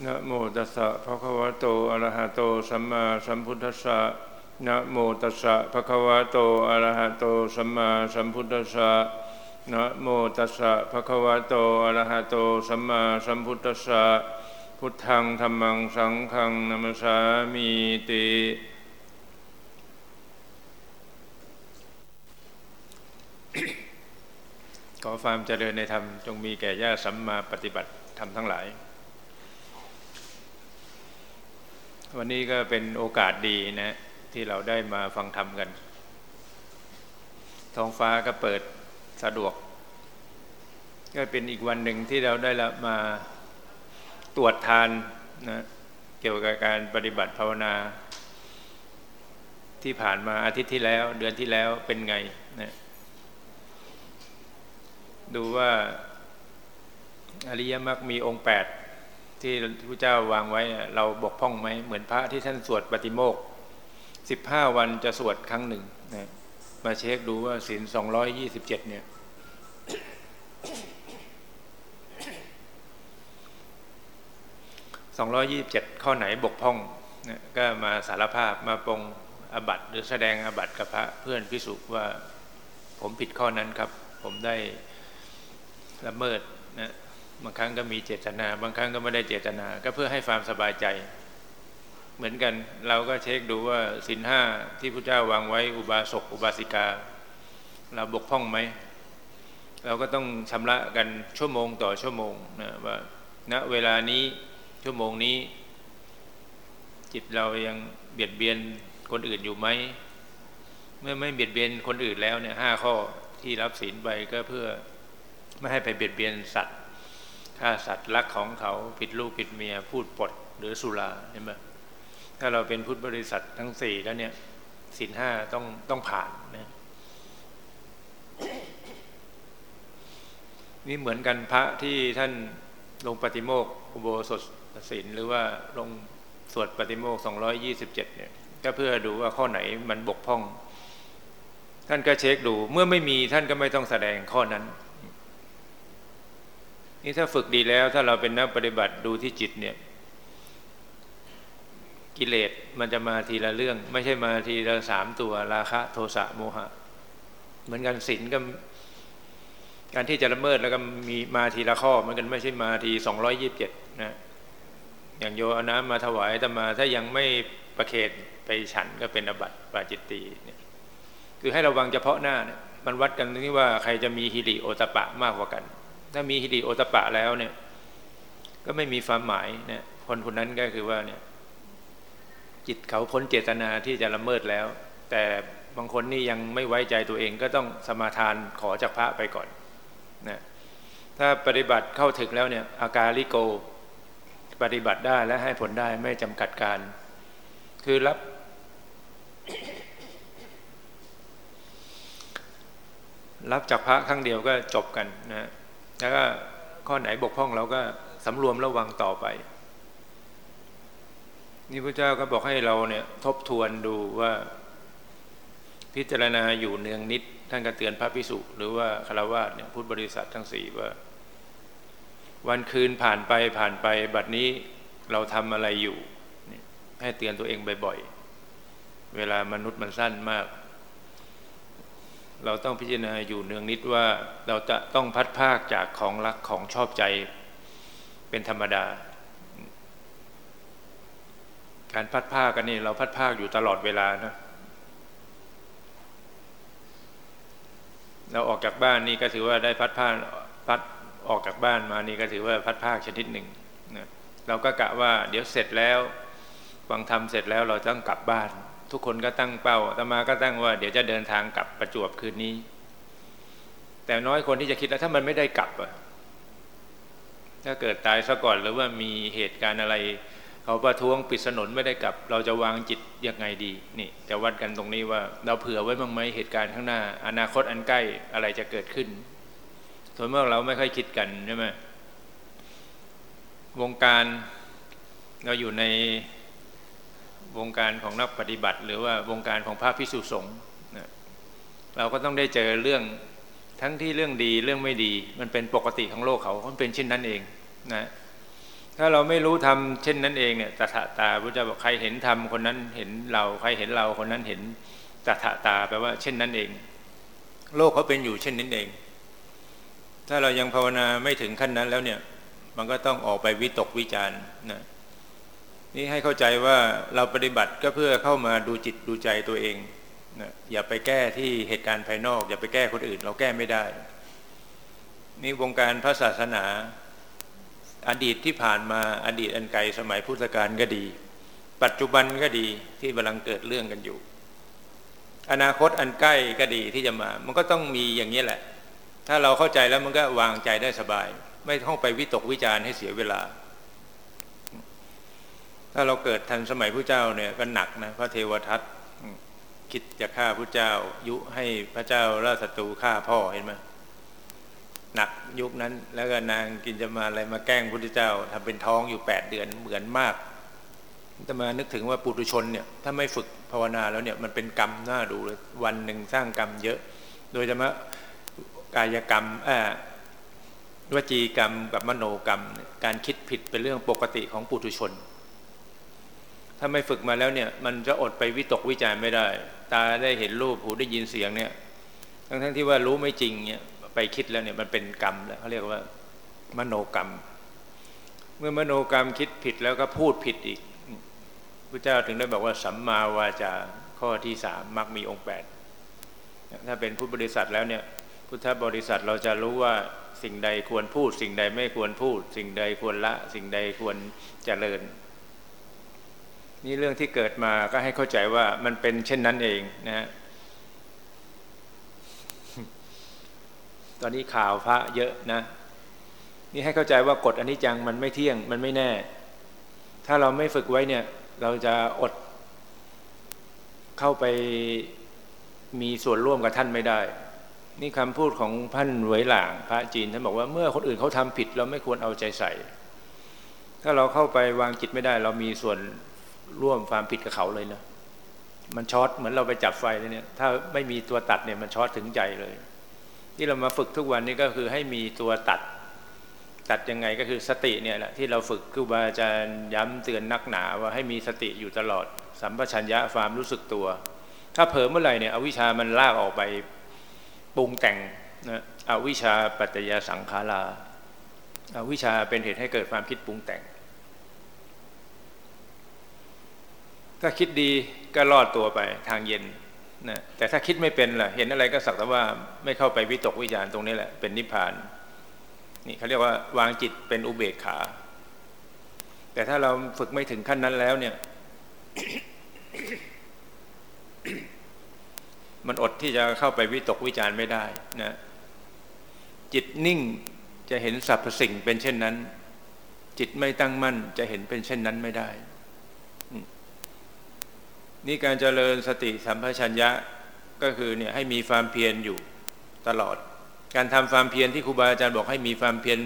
นะโมตัสสะภะคะวะโตอะระหะโตสัมมาสัมพุทธัสสะนะโมตัสสะภะคะวะโตอะระหะโตสัมมาสัมพุทธัสสะนะโมตัสสะภะคะวะโตอะระหะโตสัมมาสัมพุทธัสสะพุทธังธรรมังสังฆังนัมสามิติขอความเจริญในธรรมจงมีแก่ญาติสัมมาปฏิบัติธรรมทั้งหลาย วันนี้ก็เป็นโอกาสดีนะ ที่เราได้มาฟังธรรมกัน ท้องฟ้าก็เปิดสะดวก ก็เป็นอีกวันหนึ่งที่เราได้ละมาตรวจทานนะเกี่ยวกับการปฏิบัติภาวนา ที่ผ่านมาอาทิตย์ที่แล้ว เดือนที่แล้วเป็นไงนะดูว่าอริยมรรคมีองค์แปด ที่พระเจ้าวางไว้เราบกพร่องไหมเหมือนพระที่ท่านสวดปฏิโมกสิบห้าวันจะสวดครั้งหนึ่งนะมาเช็คดูว่าศีลสองร้อยยี่สิบเจ็ดเนี่ยสองร้อยี่บเจ็ดข้อไหนบกพร่องนะก็มาสารภาพมาปรงอบัตหรือแสดงอบัตกับพระเพื่อนพิสุว่าผมผิดข้อนั้นครับ ผมได้ละเมิดนะ บางครั้งก็มีเจตนา บางครั้งก็ไม่ได้เจตนา ก็เพื่อให้ความสบายใจ เหมือนกันเราก็เช็คดูว่าสินห้าที่พระเจ้าวางไว้อุบาสกอุบาสิกา เราบกพร่องไหม เราก็ต้องชำระกันชั่วโมงต่อชั่วโมงนะว่าณนะเวลานี้ชั่วโมงนี้ จิตเรายังเบียดเบียนคนอื่นอยู่ไหมเมื่อไม่เบียดเบียนคนอื่นแล้วเนี่ยห้าข้อที่รับศีลไปก็เพื่อไม่ให้ไปเบียดเบียนสัตว์ ฆ่าสัตว์รักของเขาผิดลูกผิดเมีย พูดปดหรือสุราเห็นไหมถ้าเราเป็นพุทธบริษัททั้งสี่แล้วเนี่ยศีลห้าต้องต้องผ่านนะนี่เหมือนกันพระที่ท่านลงปฏิโมกอุโบสถศีลหรือว่าลงสวดปฏิโมกสองยี่สิบเจ็ดเนี่ย ก็เพื่อดูว่าข้อไหนมันบกพร่อง ท่านก็เช็คดู เมื่อไม่มีท่านก็ไม่ต้องแสดงข้อนั้น นี่ถ้าฝึกดีแล้วถ้าเราเป็นนักปฏิบัติดูที่จิตเนี่ย กิเลสมันจะมาทีละเรื่อง ไม่ใช่มาทีละสามตัว ราคะ โทสะโมหะ เหมือนกันศีลก็ การที่จะละเมิดแล้วก็มีมาทีละข้อเหมือนกันไม่ใช่มาทีสองร้อยยิบเจ็ดนะอย่างโยเอาน้ำมาถวายแต่มาถ้ายังไม่ประเคนไปฉันก็เป็นอบัติปาจิตตีเนี่ยคือให้ระวังเฉพาะหน้าเนี่ยมันวัดกันที่ว่าใครจะมีฮิริโอตปะมากกว่ากัน ถ้ามีฮิริโอตปะแล้วเนี่ย ก็ไม่มีความหมายเนี่ยคนคนนั้นก็คือว่าเนี่ย จิตเขาพ้นเจตนาที่จะละเมิดแล้ว แต่บางคนนี่ยังไม่ไว้ใจตัวเองก็ต้องสมาทานขอจากพระไปก่อนนะถ้าปฏิบัติเข้าถึงแล้วเนี่ย อาการลิโก ปฏิบัติได้และให้ผลได้ไม่จำกัดการ คือรับ รับจากพระครั้งเดียวก็จบกันนะ แล้วก็ข้อไหนบกพร่องเราก็สำรวมระวังต่อไป นี่พระเจ้าก็บอกให้เราเนี่ยทบทวนดูว่า พิจารณาอยู่เนืองนิด ท่านก็เตือนพระพิสุหรือว่าคารวะเนี่ยพุทธบริษัททั้งสี่ว่า วันคืนผ่านไปผ่านไปบัดนี้เราทำอะไรอยู่ ให้เตือนตัวเองบ่อยๆ เวลามนุษย์มันสั้นมาก เราต้องพิจารณาอยู่เนืองนิดว่าเราจะต้องพัดภาคจากของรักของชอบใจเป็นธรรมดา การพัดภาคกันนี่เราพัดภาคอยู่ตลอดเวลานะเราออกจากบ้านนี่ก็ถือว่าได้พัดภาคพัดออกจากบ้านมานี่ก็ถือว่าพัดภาคชนิดหนึ่งนะเราก็กะว่าเดี๋ยวเสร็จแล้วฟังธรรมเสร็จแล้วเราต้องกลับบ้าน ทุกคนก็ตั้งเป้าตมาก็ตั้งว่า เดี๋ยวจะเดินทางกลับประจวบคืนนี้ แต่น้อยคนที่จะคิดแล้วถ้ามันไม่ได้กลับอะถ้าเกิดตายซะก่อนหรือว่ามีเหตุการณ์อะไร เขาประท้วงปิดถนนไม่ได้กลับ เราจะวางจิตยังไงดี นี่ จะวัดกันตรงนี้ว่า เราเผื่อไว้บ้างไหมเหตุการณ์ข้างหน้า อนาคตอันใกล้อะไรจะเกิดขึ้นส่วนมากเราไม่ค่อยคิดกันใช่ไหมวงการเราอยู่ใน วงการของนักปฏิบัติ หรือว่าวงการของพระพิสุสงฆ์เราก็ต้องได้เจอเรื่องทั้งที่เรื่องดีเรื่องไม่ดี มันเป็นปกติของโลกเขามันเป็นเช่นนั้นเองนะถ้าเราไม่รู้ทำเช่นนั้นเองเนี่ยตถาตาพระเจ้าบอกใครเห็นธรรมคนนั้นเห็นเราใครเห็นเราคนนั้นเห็นตถาตาแปลว่า เช่นนั้นเอง โลกเขาเป็นอยู่เช่นนั้นเอง ถ้าเรายังภาวนาไม่ถึงขั้นนั้นแล้วเนี่ย มันก็ต้องออกไปวิตกวิจารณ์นะ นี่ให้เข้าใจว่าเราปฏิบัติก็เพื่อเข้ามาดูจิตดูใจตัวเองนะอย่าไปแก้ที่เหตุการณ์ภายนอก อย่าไปแก้คนอื่น เราแก้ไม่ได้ นี่วงการพระศาสนา อดีตที่ผ่านมาอดีตอันไกลสมัยพุทธกาลก็ดี ปัจจุบันก็ดีที่กำลังเกิดเรื่องกันอยู่ อนาคตอันใกล้ก็ดีที่จะมา มันก็ต้องมีอย่างนี้แหละ ถ้าเราเข้าใจแล้วมันก็วางใจได้สบาย ไม่ต้องไปวิตกวิจารณ์ให้เสียเวลา ถ้าเราเกิดทันสมัยพระเจ้าเนี่ยก็หนักนะพระเทวทัตคิดจะฆ่าพระเจ้า ยุให้พระเจ้าราชศัตรูฆ่าพ่อเห็นไหมหนักยุคนั้น แล้วก็นางกินจะมาอะไรมาแกล้งพระเจ้าทำเป็นท้องอยู่แปดเดือนเหมือนมากจะมานึกถึงว่าปุถุชนเนี่ยถ้าไม่ฝึกภาวนาแล้วเนี่ยมันเป็นกรรมน่าดูเลยวันหนึ่งสร้างกรรมเยอะ โดยเฉพาะกายกรรมอ่าวจีกรรมกับมโนกรรม การคิดผิดเป็นเรื่องปกติของปุถุชน ถ้าไม่ฝึกมาแล้วเนี่ย มันจะอดไปวิตกวิจารไม่ได้ ตาได้เห็นรูปหูได้ยินเสียงเนี่ย ทั้งทั้งที่ว่ารู้ไม่จริงเนี่ยไปคิดแล้วเนี่ยมันเป็นกรรมแล้วเขาเรียกว่า มโนกรรม เมื่อมโนกรรมคิดผิดแล้วก็พูดผิดอีกพระเจ้าถึงได้บอกว่าสัมมาวาจาข้อที่สามมักมีองค์แปดถ้าเป็นพุทธบริษัทแล้วเนี่ยพุทธบริษัทเราจะรู้ว่าสิ่งใดควรพูด สิ่งใดไม่ควรพูด สิ่งใดควรละ สิ่งใดควรเจริญ นี่เรื่องที่เกิดมาก็ให้เข้าใจว่ามันเป็นเช่นนั้นเองนะฮะตอนนี้ข่าวพระเยอะนะ นี่ให้เข้าใจว่ากฎอนิจจังมันไม่เที่ยงมันไม่แน่ ถ้าเราไม่ฝึกไว้เนี่ย เราจะอดเข้าไปมีส่วนร่วมกับท่านไม่ได้ นี่คำพูดของพันหวยหลางพระจีนท่านบอกว่าเมื่อคนอื่นเขาทำผิด เราไม่ควรเอาใจใส่ ถ้าเราเข้าไปวางจิตไม่ได้ เรามีส่วน ร่วมความผิดกับเขาเลยนะมันช็อตเหมือนเราไปจับไฟเลยเนี่ย ถ้าไม่มีตัวตัดเนี่ยมันช็อตถึงใจเลย ที่เรามาฝึกทุกวันนี้ก็คือให้มีตัวตัด ตัดยังไงก็คือสติเนี่ยแหละที่เราฝึกครูบาอาจารย์ย้ำเตือนนักหนาว่าให้มีสติอยู่ตลอด สัมปชัญญะความรู้สึกตัว ถ้าเผลอเมื่อไหร่เนี่ยอวิชามันลากออกไปปรุงแต่งนะอวิชาปัจจยสังขาราอาวิชาเป็นเหตุให้เกิดความคิดปรุงแต่ง ถ้าคิดดีก็รอดตัวไปทางเย็นนะแต่ถ้าคิดไม่เป็นล่ะ เห็นอะไรก็สักแต่ว่าไม่เข้าไปวิตกวิจารตรงนี้แหละ เป็นนิพพาน นี่เขาเรียกว่าวางจิตเป็นอุเบกขา แต่ถ้าเราฝึกไม่ถึงขั้นนั้นแล้วเนี่ย มันอดที่จะเข้าไปวิตกวิจารไม่ได้นะจิตนิ่งจะเห็นสรรพสิ่งเป็นเช่นนั้น จิตไม่ตั้งมั่นจะเห็นเป็นเช่นนั้นไม่ได้ นี่การเจริญสติสัมปชัญญะก็คือเนี่ยให้มีความเพียรอยู่ตลอด การทำความเพียรที่ครูบาอาจารย์บอกให้มีความเพียร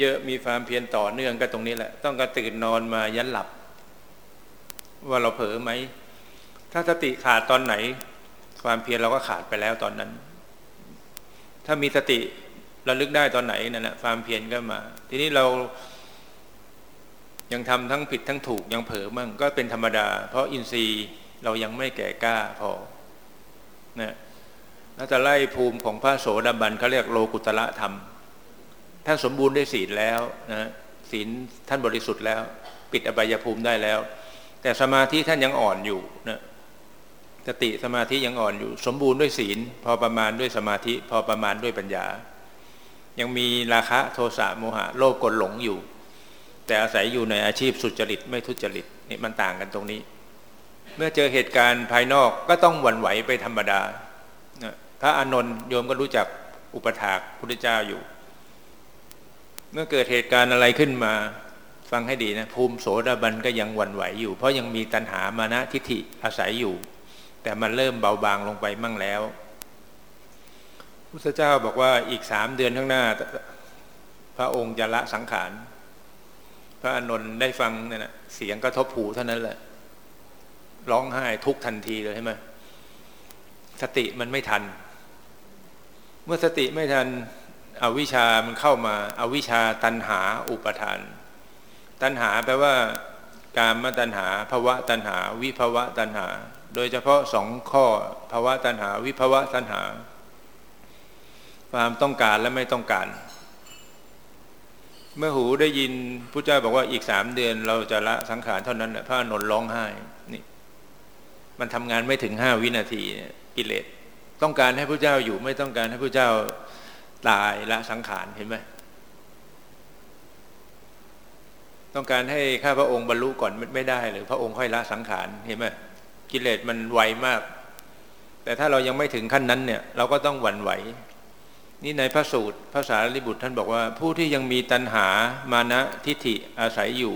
เยอะๆมีความเพียรต่อเนื่องก็ตรงนี้แหละ ต้องกระตื่นนอนมายันหลับ ว่าเราเผลอไหมถ้าสติขาดตอนไหน ความเพียรเราก็ขาดไปแล้วตอนนั้น ถ้ามีสติระลึกได้ตอนไหนนั่นแหละความเพียรก็มา ทีนี้เรา ยังทำทั้งผิดทั้งถูกยังเผลอมั่งก็เป็นธรรมดา เพราะอินทรีย์เรายังไม่แก่กล้าพอนะแล้วจะไล่ภูมิของพระโสดาบันเขาเรียกโลกุตละธรรม ท่านสมบูรณ์ด้วยศีลแล้วนะศีลท่านบริสุทธิ์แล้ว ปิดอบายภูมิได้แล้ว แต่สมาธิท่านยังอ่อนอยู่นะสติสมาธิยังอ่อนอยู่ สมบูรณ์ด้วยศีล พอประมาณด้วยสมาธิ พอประมาณด้วยปัญญา ยังมีราคะโทสะโมหะโลภกดหลงอยู่ แต่อาศัยอยู่ในอาชีพสุจริตไม่ทุจริตนี่มันต่างกันตรงนี้ เมื่อเจอเหตุการณ์ภายนอกก็ต้องหวั่นไหวไปธรรมดาพระอานนท์โยมก็รู้จักอุปถากพุทธเจ้าอยู่ เมื่อเกิดเหตุการณ์อะไรขึ้นมา ฟังให้ดีนะ ภูมิโสดาบันก็ยังหวั่นไหวอยู่ เพราะยังมีตัณหามานะทิฏฐิอาศัยอยู่ แต่มันเริ่มเบาบางลงไปมั่งแล้วพุทธเจ้าบอกว่าอีกสามเดือนข้างหน้า พระองค์จะละสังขาร ระอนนท์ได้ฟังเนี่ยนะเสียงกระทบหูเท่านั้นแหละ ร้องไห้ทุกทันทีเลยใช่ไหมสติมันไม่ทัน เมื่อสติไม่ทันอวิชามันเข้ามาอาวิชาตันหาอุปทาน ตัณหาแปลว่า การมตัณหาภาวะตัณหา วิภาวะตัณหา โดยเฉพาะสองข้อภาวะตัณหา วิภาวะตัณหา ความต้องการและไม่ต้องการ เมื่อหูได้ยินพระเจ้าบอกว่าอีกสามเดือนเราจะละสังขารเท่านั้นแหละพระนนร้องไห้นี่ มันทำงานไม่ถึงห้าวินาทีกิเลสต้องการให้พระเจ้าอยู่ไม่ต้องการให้พระเจ้าตายละสังขารเห็นไหมต้องการให้ข้าพระองค์บรรลุก่อนไม่ได้หรือพระองค์ค่อยละสังขารเห็นไหมกิเลสมันไวมาก แต่ถ้าเรายังไม่ถึงขั้นนั้นเนี่ย เราก็ต้องหวั่นไหว นี่ในพระสูตรภาษาลิบุตรท่านบอกว่า ผู้ที่ยังมีตัณหามานะทิฏฐิอาศัยอยู่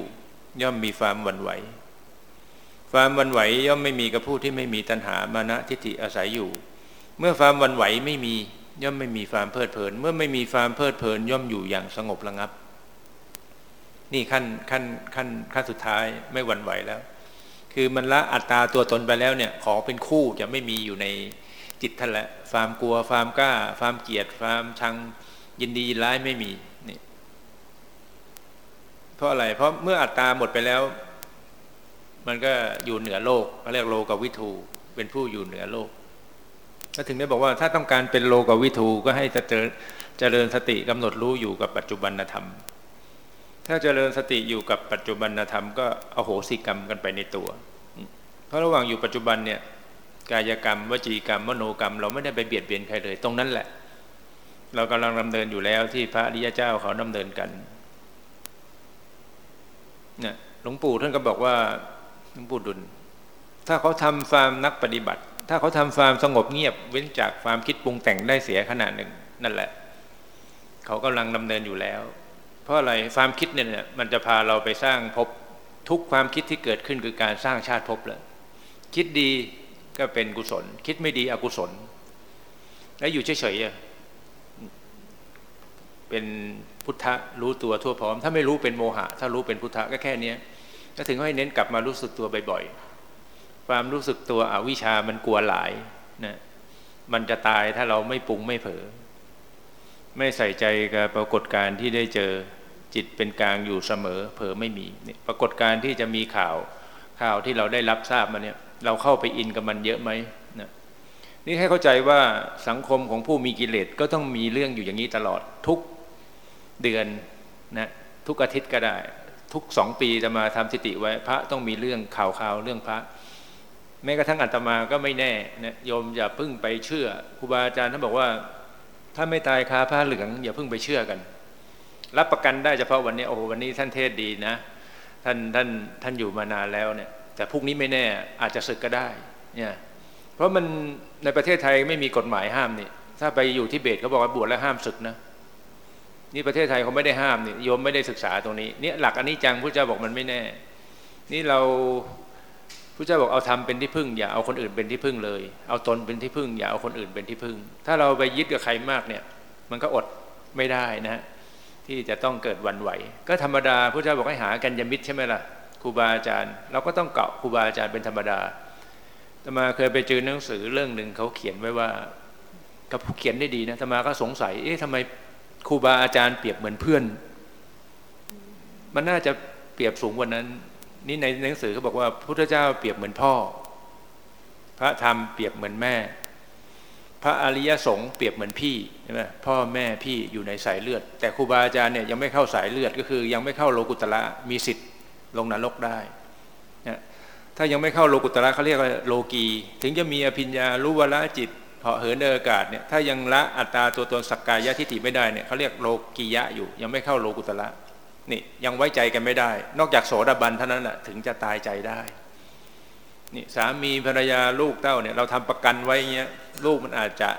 ย่อมมีความวันไหว ความวันไหวย่อมไม่มีกับผู้ที่ไม่มีตัณหามานะทิฏฐิอาศัยอยู่ เมื่อความวันไหวไม่มีย่อมไม่มีความเพลิดเพลิน เมื่อไม่มีความเพลิดเพลิน ย่อมอยู่อย่างสงบระงับ นี่ขั้นขั้นขั้นขั้นสุดท้ายไม่หวั่นไหวแล้ว คือมันละอัตตาตัวตนไปแล้วเนี่ย ขอเป็นคู่จะไม่มีอยู่ใน จิตท่านละฟามกลัวฟามกล้าฟามเกลียรติฟามชังยินดียินร้ายไม่มีนี่เพราะอะไร เพราะเมื่ออัตตาหมดไปแล้ว มันก็อยู่เหนือโลกเขาเรียกโลกวิทูเป็นผู้อยู่เหนือโลกก็ถึงได้บอกว่าถ้าต้องการเป็นโลกวิทูก็ให้จเจเจริญสติกำหนดรู้อยู่กับปัจจุบันธรรม ถ้าเจริญสติอยู่กับปัจจุบันธรรมก็อโหสิกรรมกันไปในตัว เพราะระหว่างอยู่ปัจจุบันเนี่ย กายกรรม วจีกรรม มโนกรรม เราไม่ได้ไปเบียดเบียนใครเลย ตรงนั้นแหละ เรากำลังดำเนินอยู่แล้วที่พระอริยเจ้าเขาดำเนินกันเนี่ยหลวงปู่ท่านก็บอกว่าหลวงปู่ดุล ถ้าเขาทำฟาร์มนักปฏิบัติ ถ้าเขาทำฟาร์มสงบเงียบ เว้นจากความคิดปรุงแต่งได้เสียขนาดหนึ่งนั่นแหละ เขากำลังดำเนินอยู่แล้ว เพราะอะไรความคิดเนี่ยมันจะพาเราไปสร้างภพทุกความคิดที่เกิดขึ้นคือการสร้างชาติภพเลยคิดดี ก็เป็นกุศล คิดไม่ดีอกุศล แล้วอยู่เฉยๆเป็นพุทธะรู้ตัวทั่วพร้อม ถ้าไม่รู้เป็นโมหะ ถ้ารู้เป็นพุทธะก็แค่นี้ก็ถึงให้เน้นกลับมารู้สึกตัวบ่อยๆความรู้สึกตัวอวิชามันกลัวหลายนะมันจะตายถ้าเราไม่ปรุงไม่เผลอไม่ใส่ใจกับปรากฏการณ์ที่ได้เจอจิตเป็นกลางอยู่เสมอ เผลอไม่มีปรากฏการณ์ที่จะมีข่าวข่าวที่เราได้รับทราบมาเนี่ย เราเข้าไปอินกับมันเยอะไหมนะนี่ให้เข้าใจว่าสังคมของผู้มีกิเลสก็ต้องมีเรื่องอยู่อย่างนี้ตลอดทุกเดือนนะทุกอาทิตย์ก็ได้ ทุกสองปีจะมาทำสติไว้ พระต้องมีเรื่องข่าวข่าวเรื่องพระ แม้กระทั่งอาตมาก็ไม่แน่นะโยมอย่าพึ่งไปเชื่อครูบาอาจารย์ท่านบอกว่า ถ้าไม่ตายคาผ้าเหลืองอย่าพึ่งไปเชื่อกัน รับประกันได้เฉพาะวันนี้โอ้วันนี้ท่านเทศดีนะ ท่านท่านท่านอยู่มานานแล้วเนี่ย แต่พรุ่งนี้ไม่แน่อาจจะศึกก็ได้เนี่ยเพราะมันในประเทศไทยไม่มีกฎหมายห้ามนี่ถ้าไปอยู่ที่เบตเขาบอกว่าบวชแล้วห้ามศึกนะนี่ประเทศไทยเขาไม่ได้ห้ามนี่โยมไม่ได้ศึกษาตรงนี้เนี่ยหลักอันนี้จังพระเจ้าบอกมันไม่แน่ นี่เราพระเจ้าบอกเอาทำเป็นที่พึ่งอย่าเอาคนอื่นเป็นที่พึ่งเลย เอาตนเป็นที่พึ่ง อย่าเอาคนอื่นเป็นที่พึ่ง ถ้าเราไปยึดกับใครมากเนี่ย มันก็อดไม่ได้นะที่จะต้องเกิดวันไหว ก็ธรรมดาพระเจ้าบอกให้หากันยมิตรใช่ไหมล่ะ ครูบาอาจารย์ เราก็ต้องเกาะครูบาอาจารย์เป็นธรรมดาตมาเคยไปเจอหนังสือเรื่องหนึ่งเขาเขียนไว้ว่าเขาเขียนได้ดีนะธรรมาก็สงสัย เอ๊ะทำไมครูบาอาจารย์เปรียบเหมือนเพื่อน มันน่าจะเปรียบสูงกว่านั้น นี่ในหนังสือเขาบอกว่าพุทธเจ้าเปรียบเหมือนพ่อ พระธรรมเปรียบเหมือนแม่ พระอริยสงฆ์เปรียบเหมือนพี่ใช่ไหมพ่อแม่พี่อยู่ในสายเลือด แต่ครูบาอาจารย์เนี่ยยังไม่เข้าสายเลือดก็คือ ยังไม่เข้าโลกุตละมีสิทธิ์ ลงนรกได้นะถ้ายังไม่เข้าโลกุตละเขาเรียกว่าโลกี ถึงจะมีอภิญญารู้วละจิตเหาะเหินเออากาศเนี่ยถ้ายังละอัตตาตัวตนสักกายะทิฏฐิไม่ได้เนี่ยเขาเรียกโลกียะอยู่ ยังไม่เข้าโลกุตละนี่ยังไว้ใจกันไม่ได้ นอกจากโสดาบันเท่านั้นแหะถึงจะตายใจได้นี่สามีภรรยาลูกเต้าเนี่ยเราทำประกันไว้เงี้ยลูกมันอาจจะ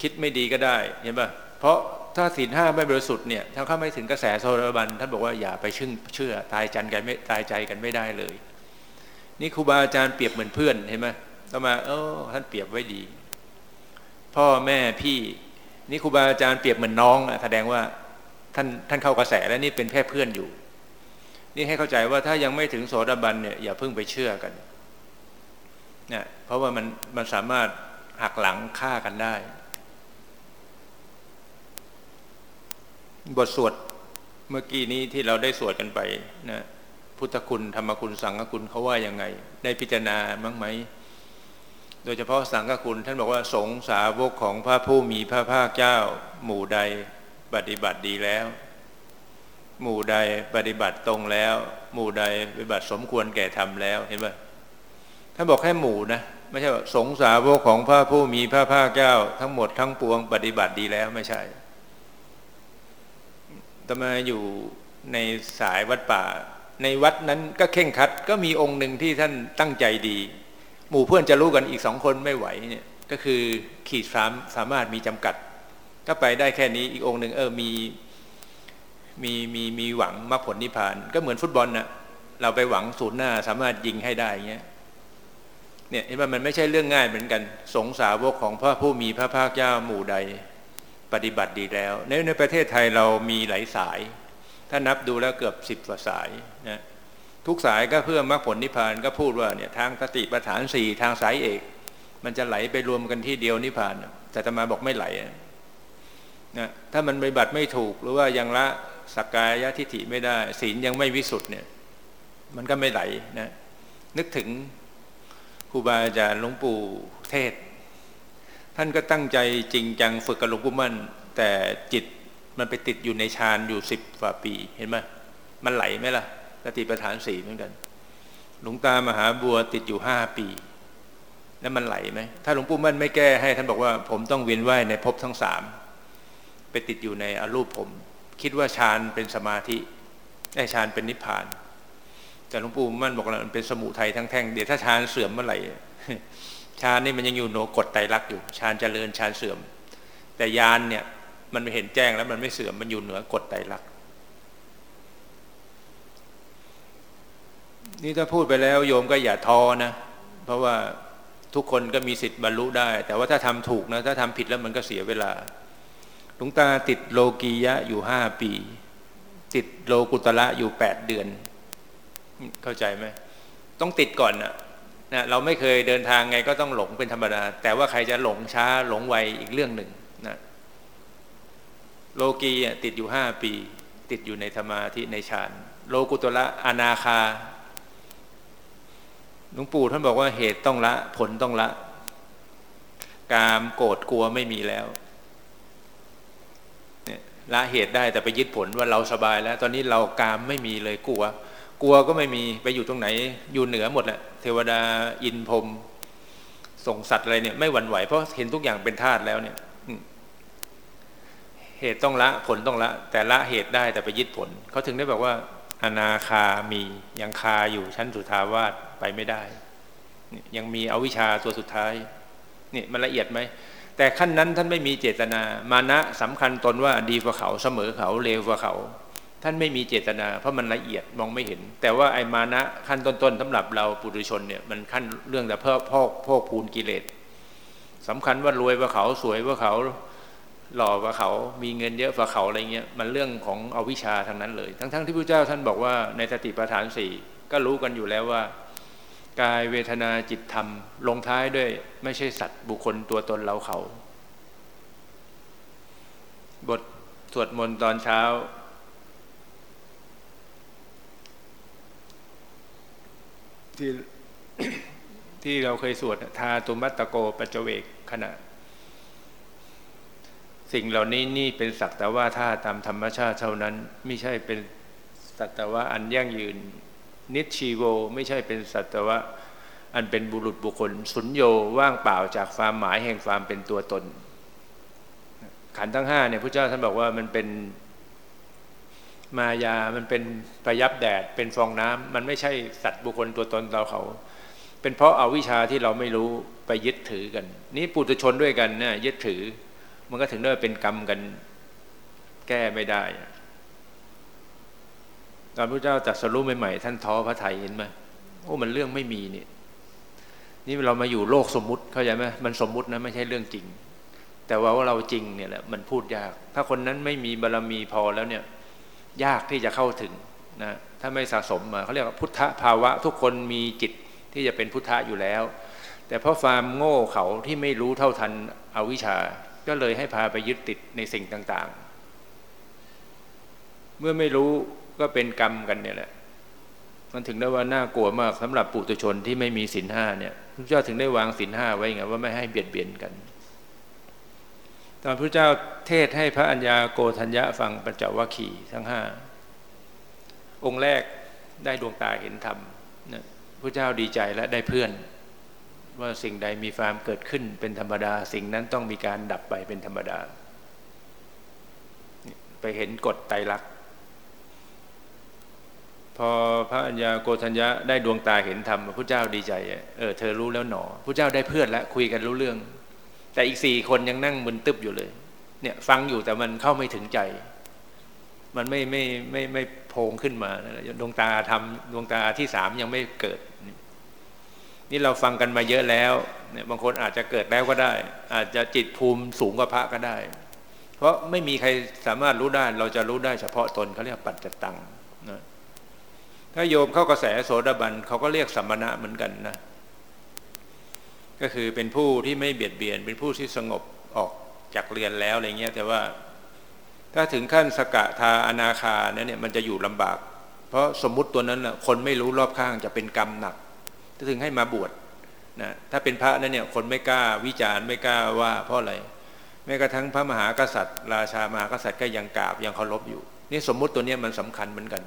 คิดไม่ดีก็ได้เห็นปะเพราะ ถ้าศีลห้าไม่บริสุทธิ์เนี่ยถ้าเข้าไม่ถึงกระแสโซดาบันท่านบอกว่าอย่าไปชึ่งเชื่อตายจันกันไม่ตายใจกันไม่ได้เลย นี่ครูบาอาจารย์เปรียบเหมือนเพื่อนเห็นไหมต่อมาเออท่านเปรียบไว้ดี พ่อแม่พี่ นี่ครูบาอาจารย์เปรียบเหมือนน้องอะแสดงว่าท่านท่านเข้ากระแสแล้วนี่เป็นแค่เพื่อนอยู่ นี่ให้เข้าใจว่าถ้ายังไม่ถึงโสดาบันเนี่ยอย่าเพิ่งไปเชื่อกันเนี่ยเพราะว่ามันมันสามารถหักหลังฆ่ากันได้ บทสวดเมื่อกี้นี้ที่เราได้สวดกันไปนะพุทธคุณธรรมคุณสังฆคุณเขาว่ายังไง ได้พิจารณาบ้างไหม โดยเฉพาะสังฆคุณ ท่านบอกว่าสงสาวกของพระผู้มีพระภาคเจ้า หมู่ใดปฏิบัติดีแล้ว หมู่ใดปฏิบัติตรงแล้ว หมู่ใดปฏิบัติสมควรแก่ทำแล้วเห็นไหมท่านบอกแค่หมู่นะไม่ใช่ว่าสงสาวกของพระผู้มีพระภาคเจ้า ทั้งหมดทั้งปวงปฏิบัติดีแล้วไม่ใช่ ตมาอยู่ในสายวัดป่า ในวัดนั้นก็เข่งคัด ก็มีองค์หนึ่งที่ท่านตั้งใจดี หมู่เพื่อนจะรู้กันอีกสองคนไม่ไหวเนี่ยก็คือขีดสามสามารถมีจำกัด ก็ไปได้แค่นี้อีกองค์หนึ่งเออมีมีมีมีหวังมรรคผลนิพพาน ก็เหมือนฟุตบอลนะเราไปหวังศูนย์หน้าสามารถยิงให้ได้เงี้ยเนี่ยเห็นว่ามันไม่ใช่เรื่องง่ายเหมือนกัน สงสาวกของพระผู้มีพระภาคเจ้าหมู่ใด ปฏิบัติดีแล้ว ในในประเทศไทยเรามีหลายสาย ถ้านับดูแล้วเกือบสิบกว่าสายนะทุกสายก็เพื่อมรรคผลนิพพานก็พูดว่าเนี่ยทางสติปัฏฐานสี่ทางสายเอก มันจะไหลไปรวมกันที่เดียวนิพพาน แต่ตมาบอกไม่ไหลนะถ้ามันปฏิบัติไม่ถูกหรือว่ายังละสักกายทิฏฐิไม่ได้ ศีลยังไม่วิสุทธ์เนี่ย มันก็ไม่ไหลนะนึกถึงครูบาอาจารย์หลวงปู่เทศ ท่านก็ตั้งใจจริงจังฝึกกับหลวงปู่มั่น แต่จิตมันไปติดอยู่ในฌานอยู่สิบกว่าปีเห็นไหมมันไหลไหมล่ะสติปัฏฐานสี่เหมือนกัน หลวงตามหาบัวติดอยู่ห้าปีแล้วมันไหลไหมถ้าหลวงปู่มั่นไม่แก้ให้ ท่านบอกว่าผมต้องเวียนว่ายในภพทั้งสามไปติดอยู่ในอรูปผม คิดว่าฌานเป็นสมาธิไอ้ฌานเป็นนิพพาน แต่หลวงปู่มั่นบอกว่ามันเป็นสมุทัยทั้งแท่งเดี๋ยวถ้าฌานเสื่อมเมื่อไหร่ ฌานนี่มันยังอยู่โนกดไตรลักษณ์อยู่ฌานเจริญฌานเสื่อม แต่ยานเนี่ยมันไม่เห็นแจ้งแล้วมันไม่เสื่อมมันอยู่เหนือกดไตรลักษณ์นี่ถ้าพูดไปแล้วโยมก็อย่าท้อนะ เพราะว่าทุกคนก็มีสิทธิ์บรรลุได้ แต่ว่าถ้าทำถูกนะถ้าทำผิดแล้วมันก็เสียเวลาหลวงตาติดโลกียะอยู่ห้าปี ติดโลกุตละอยู่แปดเดือน เข้าใจไหมต้องติดก่อนนะ นะเราไม่เคยเดินทางไงก็ต้องหลงเป็นธรรมดา แต่ว่าใครจะหลงช้าหลงไวอีกเรื่องหนึ่งนะโลกีติดอยู่ห้าปี ติดอยู่ในธรรมาที่ในฌานโลกุตละอนาคาหลวงปู่ท่านบอกว่าเหตุต้องละ ผลต้องละ กามโกรธกลัวไม่มีแล้วละเหตุได้แต่ไปยึดผลว่าเราสบายแล้ว ตอนนี้เรากามไม่มีเลยกลัว กลัวก็ไม่มีไปอยู่ตรงไหน อยู่เหนือหมดแหละเทวดาอินพรมส่งสัตว์อะไรเนี่ยไม่หวั่นไหวเพราะเห็นทุกอย่างเป็นธาตุแล้วเนี่ยเหตุต้องละผลต้องละ แต่ละเหตุได้แต่ไปยึดผลเขาถึงได้บอกว่า อนาคามียังคาอยู่ชั้นสุทาวาสไปไม่ได้ ยังมีอวิชชาตัวสุดท้ายนี่มันละเอียดไหมแต่ขั้นนั้นท่านไม่มีเจตนา มานะสำคัญตนว่าดีกว่าเขาเสมอเขาเลวกว่าเขา ท่านไม่มีเจตนา เพราะมันละเอียดมองไม่เห็น แต่ว่าไอ้มานะขั้นต้นๆสำหรับเราปุถุชนเนี่ยมันขั้นเรื่องแต่เพื่อพอกพอกพูนกิเลสสำคัญว่ารวยว่าเขาสวยว่าเขาหล่อว่าเขามีเงินเยอะว่าเขาอะไรเงี้ยมันเรื่องของเอาวิชาทางนั้นเลย ทั้งๆทที่พระเจ้าท่านบอกว่าในสติปัฏฐานสี่ก็รู้กันอยู่แล้วว่า กายเวทนาจิตธรรม ลงท้ายด้วย ไม่ใช่สัตว์บุคคลตัวตนเราเขา บทสวดมนต์ตอนเช้า ที่ที่เราเคยสวดทาตุมัตตโกปัจเวกขณะ สิ่งเหล่านี้นี่เป็นสักแต่ว่าถ้าตามธรรมชาติเท่านั้น ไม่ใช่เป็นสัตว่าอันยั่งยืน นิชีโวไม่ใช่เป็นสัตว่าอันเป็นบุรุษบุคคล สุญโยว่างเปล่าจากความหมายแห่งความเป็นตัวตน ขันทั้งห้าเนี่ยพระเจ้าท่านบอกว่ามันเป็น มายามันเป็นประยับแดด เป็นฟองน้ำมันไม่ใช่สัตว์บุคคลตัวตนเราเขา เป็นเพราะเอาวิชาที่เราไม่รู้ไปยึดถือกัน นี่ปุถุชนด้วยกันเนี่ยยึดถือ มันก็ถึงได้เป็นกรรมกันแก้ไม่ได้ตอนพระเจ้าจัสรุปใหม่ๆท่านท้อพระไทยเห็นไหมโอ้มันเรื่องไม่มีนี่นี่เรามาอยู่โลกสมมุติเข้าใจไหมมันสมมุตินะไม่ใช่เรื่องจริง แต่ว่าว่าเราจริงเนี่ยแหละมันพูดยาก ถ้าคนนั้นไม่มีบารรมีพอแล้วเนี่ย ยากที่จะเข้าถึงนะถ้าไม่สะสมมาเขาเรียกว่าพุทธภาวะ ทุกคนมีจิตที่จะเป็นพุทธะอยู่แล้ว แต่เพราะความโง่เขาที่ไม่รู้เท่าทันอวิชชา ก็เลยให้พาไปยึดติดในสิ่งต่างๆ เมื่อไม่รู้ก็เป็นกรรมกันเนี่ยแหละมันถึงได้ว่าน่ากลัวมากสำหรับปุถุชนที่ไม่มีศีลห้าเนี่ยพระเจ้าถึงได้วางศีลห้าไว้ไงว่าไม่ให้เบียดเบียนกัน ตอนพระเจ้าเทศให้พระัญญาโกธัญญะฟังปัญจวัคคีทั้งห้าองค์แรกได้ดวงตาเห็นธรรมนะพระเจ้าดีใจและได้เพื่อน ว่าสิ่งใดมีความเกิดขึ้นเป็นธรรมดา สิ่งนั้นต้องมีการดับไปเป็นธรรมดา ไปเห็นกฎไตรลักษณ์พอพระัญญาโกธัญญะได้ดวงตาเห็นธรรมพระเจ้าดีใจ เออเธอรู้แล้วหนอพระเจ้าได้เพื่อนแล้วคุยกันรู้เรื่อง แต่อีกสี่คนยังนั่งมึนตึบอยู่เลย เนี่ยฟังอยู่แต่มันเข้าไม่ถึงใจ มันไม่ไม่ไม่ไม่โพงขึ้นมาดวงตาทำดวงตาที่สามยังไม่เกิด นี่เราฟังกันมาเยอะแล้วเนี่ยบางคนอาจจะเกิดแล้วก็ได้ อาจจะจิตภูมิสูงกว่าพระก็ได้ เพราะไม่มีใครสามารถรู้ได้ เราจะรู้ได้เฉพาะตนเขาเรียกปัจจตังนะถ้าโยมเข้ากระแสโสดาบันเขาก็เรียกสัมมณะเหมือนกันนะ ก็คือเป็นผู้ที่ไม่เบียดเบียน เป็นผู้ที่สงบออกจากเรียนแล้วอะไรเงี้ยแต่ว่าถ้าถึงขั้นสกทาอนาคาเนี่ยมันจะอยู่ลำบาก เพราะสมมุติตัวนั้นนะคนไม่รู้รอบข้างจะเป็นกรรมหนักถ้าถึงให้มาบวชนะถ้าเป็นพระนั่นเนี่ยคนไม่กล้าวิจารณ์ไม่กล้าว่าเพราะอะไรแม้กระทั่งพระมหากษัตริย์ ราชามหากษัตริย์ก็ยังกราบยังเคารพอยู่ นี่สมมุติตัวนี้มันสำคัญเหมือนกัน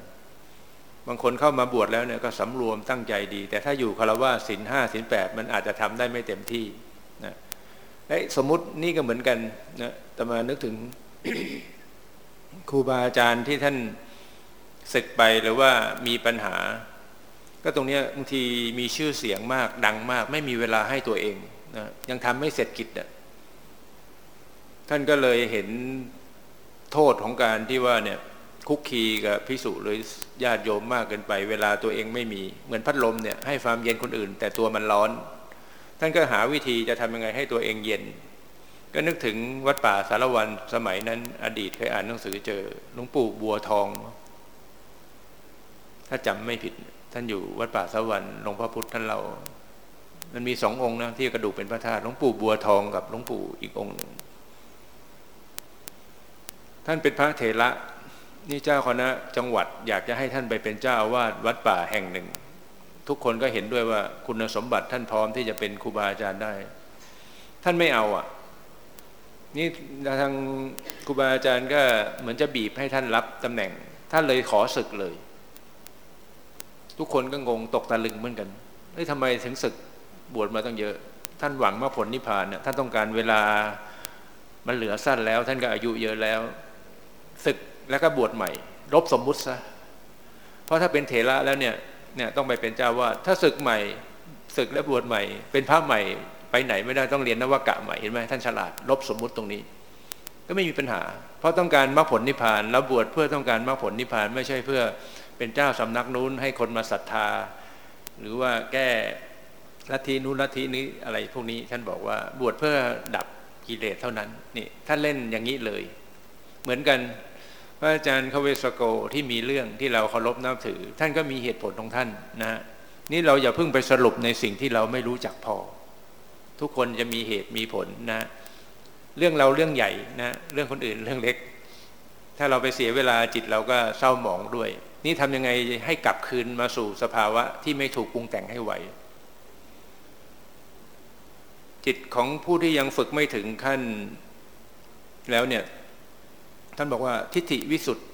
บางคนเข้ามาบวชแล้วเนี่ยก็สำรวมตั้งใจดี แต่ถ้าอยู่คารวะศีลห้าศีลแปดมันอาจจะทำได้ไม่เต็มที่นะสมมุตินี่ก็เหมือนกันนะแต่มานึกถึงครูบาอาจารย์ที่ท่านศึกไปหรือว่ามีปัญหา ก็ตรงนี้บางทีมีชื่อเสียงมากดังมาก ไม่มีเวลาให้ตัวเองนะยังทำไม่เสร็จกิจอะท่านก็เลยเห็นโทษของการที่ว่าเนี่ย คุกคีกับพิสุหรือญาติโยมมากเกินไป เวลาตัวเองไม่มีเหมือนพัดลมเนี่ยให้ความเย็นคนอื่น แต่ตัวมันร้อน ท่านก็หาวิธีจะทำยังไงให้ตัวเองเย็น ก็นึกถึงวัดป่าสารวันสมัยนั้น อดีตเคยอ่านหนังสือเจอหลวงปู่บัวทอง ถ้าจำไม่ผิด ท่านอยู่วัดป่าสารวันหลวงพ่อพุธท่านเรา มันมีสององค์นะที่กระดูกเป็นพระธาตุหลวงปู่บัวทองกับหลวงปู่อีกองค์หนึ่งท่านเป็นพระเถระ นี่เจ้าคณะจังหวัดอยากจะให้ท่านไปเป็นเจ้าอาวาสวัดป่าแห่งหนึ่ง ทุกคนก็เห็นด้วยว่าคุณสมบัติท่านพร้อมที่จะเป็นครูบาอาจารย์ได้ ท่านไม่เอาอะ นี่ทางครูบาอาจารย์ก็เหมือนจะบีบให้ท่านรับตำแหน่ง ท่านเลยขอศึกเลย ทุกคนก็งงตกตะลึงเหมือนกันเฮ้ยทำไมถึงศึกบวชมาตั้งเยอะ ท่านหวังว่าผลนิพพานเนี่ยท่านต้องการเวลามันเหลือสั้นแล้ว ท่านก็อายุเยอะแล้วศึก แล้วก็บวชใหม่ลบสมมุติซะเพราะถ้าเป็นเถระแล้วเนี่ยเนี่ยต้องไปเป็นเจ้าวาดถ้าศึกใหม่ศึกและบวชใหม่ เป็นพระใหม่ไปไหนไม่ได้ต้องเรียนนวากะใหม่เห็นไหมท่านฉลาดลบสมมุติตรงนี้ ก็ไม่มีปัญหา เพราะต้องการมรรคผลนิพพาน แล้วบวชเพื่อต้องการมรรคผลนิพพาน ไม่ใช่เพื่อเป็นเจ้าสำนักนู้นให้คนมาศรัทธา หรือว่าแก้ลัทธินู้นลัทธินี้อะไรพวกนี้ท่านบอกว่าบวชเพื่อดับกิเลสเท่านั้นนี่ท่านเล่นอย่างนี้เลย เหมือนกัน ระอาจารย์คเวสโกที่มีเรื่องที่เราเคารพนับถือ ท่านก็มีเหตุผลของท่านนะนี่เราอย่าเพิ่งไปสรุปในสิ่งที่เราไม่รู้จักพอ ทุกคนจะมีเหตุมีผลนะ เรื่องเราเรื่องใหญ่นะ เรื่องคนอื่นเรื่องเล็ก ถ้าเราไปเสียเวลาจิตเราก็เศร้าหมองด้วย นี่ทำยังไงให้กลับคืนมาสู่สภาวะที่ไม่ถูกปรุงแต่งให้ไหวจิตของผู้ที่ยังฝึกไม่ถึงขั้น แล้วเนี่ย ท่านบอกว่าทิฏฐิวิสุทธ์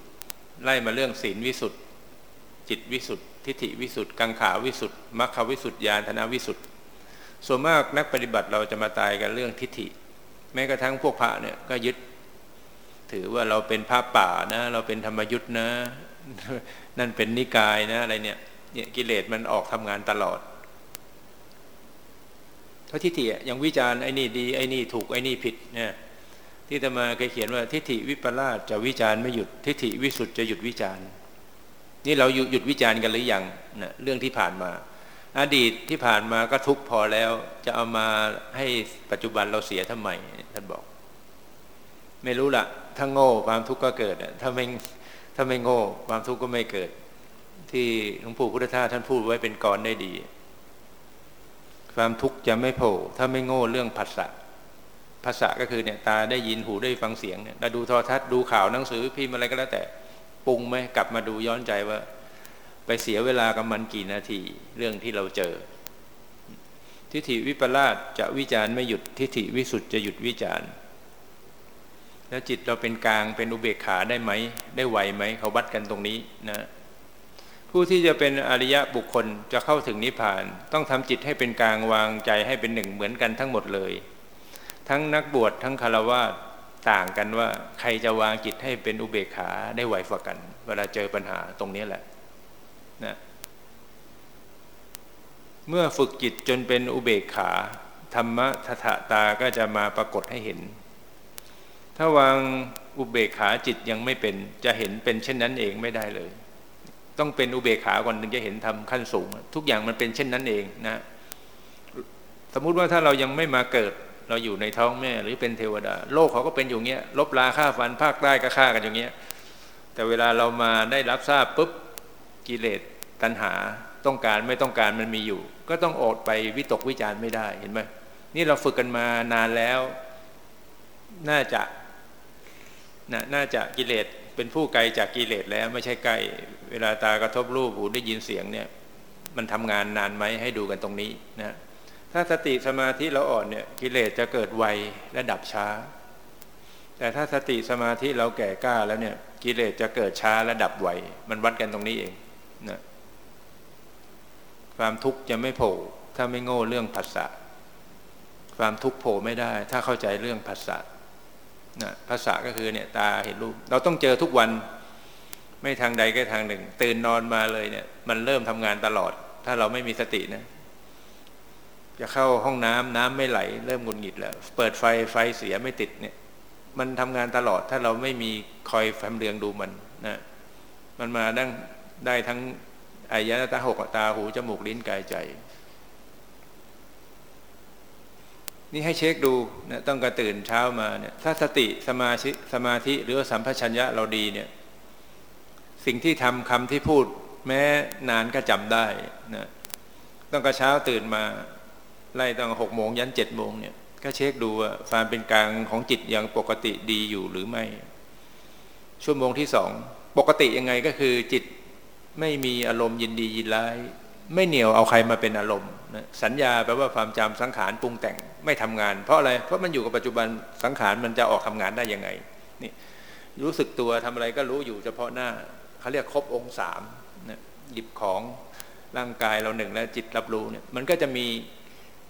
ไล่มาเรื่องศีลวิสุทธ์จิตวิสุทธ์ทิฏฐิวิสุทธ์กังขาวิสุทธ์มรรควิสุทธ์ญาณธนาวิสุทธ์ส่วนมากนักปฏิบัติเราจะมาตายกันเรื่องทิฏฐิ แม้กระทั่งพวกพระเนี่ยก็ยึด ถือว่าเราเป็นพระป่านะ เราเป็นธรรมยุทธ์นะ นั่นเป็นนิกายนะอะไรเนี่ยเนี่ยกิเลสมันออกทำงานตลอดเพราะทิฏฐิยังวิจารณ์ไอ้นี่ดีไอ้นี่ถูกไอ้นี่ผิดเนี่ย ที่ตมาเคยเขียนว่าทิฏฐิวิปลาสจะวิจารณ์ไม่หยุดทิฏฐิวิสุทธ์จะหยุดวิจารณ์ นี่เราหยุดวิจารณ์กันหรือยังนะเรื่องที่ผ่านมา อดีตที่ผ่านมาก็ทุกพอแล้ว จะเอามาให้ปัจจุบันเราเสียทำไมท่านบอก ไม่รู้ละถ้าโง่ความทุกข์ก็เกิดถ้าไม่ถ้าไม่โง่ความทุกข์ก็ไม่เกิด ที่หลวงปู่พุทธทาสท่านพูดไว้เป็นกรได้ดี ความทุกข์จะไม่โผล่ถ้าไม่โง่เรื่องผัสสะ ภาษาก็คือเนี่ยตาได้ยินหูได้ฟังเสียงเนี่ยเราดูโทรทัศน์ดูข่าวหนังสือพิมพ์อะไรก็แล้วแต่ปรุงไหมกลับมาดูย้อนใจว่า ไปเสียเวลากับมันกี่นาที เรื่องที่เราเจอ ทิฏฐิวิปลาสจะวิจารณ์ไม่หยุดทิฏฐิวิสุทธ์จะหยุดวิจารณ์ แล้วจิตเราเป็นกลางเป็นอุเบกขาได้ไหม ได้ไหวไหมเขาวัดกันตรงนี้นะผู้ที่จะเป็นอริยะบุคคลจะเข้าถึงนิพพาน ต้องทำจิตให้เป็นกลางวางใจให้เป็นหนึ่งเหมือนกันทั้งหมดเลย ทั้งนักบวชทั้งคารวะต่างกันว่า ใครจะวางจิตให้เป็นอุเบกขาได้ไหวฝักกัน เวลาเจอปัญหาตรงนี้แหละนะเมื่อฝึกจิตจนเป็นอุเบกขา ธรรมะทถตาก็จะมาปรากฏให้เห็น ถ้าวางอุเบกขาจิตยังไม่เป็นจะเห็นเป็นเช่นนั้นเองไม่ได้เลย ต้องเป็นอุเบกขาก่อนถึงจะเห็นทำขั้นสูง ทุกอย่างมันเป็นเช่นนั้นเองนะ สมมุติว่าถ้าเรายังไม่มาเกิด เราอยู่ในท้องแม่หรือเป็นเทวดา โลกเขาก็เป็นอยู่เงี้ยลบลาฆ่าฟันภาคใต้ก็ฆ่ากันอย่างเงี้ยแต่เวลาเรามาได้รับทราบปุ๊บกิเลสตัณหาต้องการไม่ต้องการมันมีอยู่ ก็ต้องอดไปวิตกวิจารณ์ไม่ได้เห็นไหมนี่เราฝึกกันมานานแล้ว น่าจะนะน่าจะกิเลสเป็นผู้ไกลจากกิเลสแล้วไม่ใช่ใกล้เวลาตากระทบรูปหูได้ยินเสียงเนี่ย มันทำงานนานไหมให้ดูกันตรงนี้นะ ถ้าสติสมาธิเราอ่อนเนี่ยกิเลสจะเกิดไวและดับช้า แต่ถ้าสติสมาธิเราแก่กล้าแล้วเนี่ย กิเลสจะเกิดช้าและดับไวมันวัดกันตรงนี้เองนะความทุกข์จะไม่โผล่ถ้าไม่โง่เรื่องผัสสะความทุกข์โผล่ไม่ได้ ถ้าเข้าใจเรื่องผัสสะนะภาษาก็คือเนี่ยตาเห็นรูป เราต้องเจอทุกวันไม่ทางใดก็ทางหนึ่ง ตื่นนอนมาเลยเนี่ย มันเริ่มทำงานตลอด ถ้าเราไม่มีสตินะ จะเข้าห้องน้ำน้ำไม่ไหล เริ่มงุนหงิดแล้ว เปิดไฟไฟเสียไม่ติดเนี่ย มันทำงานตลอดถ้าเราไม่มีคอยแฟมเรืองดูมันนะมันมาดั้งได้ทั้งอายะตาหกตาหูจมูกลิ้นกายใจ นี่ให้เช็คดูนะต้องกระตื่นเช้ามาเนี่ยถ้าสติสมาธิสมาธิหรือสัมผัสัญญะเราดีเนี่ย สิ่งที่ทำคำที่พูด แม้นานก็จำได้นะต้องกระเช้าตื่นมา ไล่ตั้งหกโมงยันเจ็ดโมงเนี่ยก็เช็คดูว่าความเป็นกลางของจิตยังปกติดีอยู่หรือไม่ ชั่วโมงที่สองปกติยังไงก็คือจิตไม่มีอารมณ์ยินดียินร้าย ไม่เหนียวเอาใครมาเป็นอารมณ์นะสัญญาแปลว่าความจำสังขารปรุงแต่งไม่ทำงาน เพราะอะไรเพราะมันอยู่กับปัจจุบันสังขารมันจะออกทำงานได้ยังไงนี่รู้สึกตัวทำอะไรก็รู้อยู่เฉพาะหน้าเขาเรียกครบองค์สามนะหยิบของร่างกายเราหนึ่งแล้วจิตรับรู้เนี่ยมันก็จะมี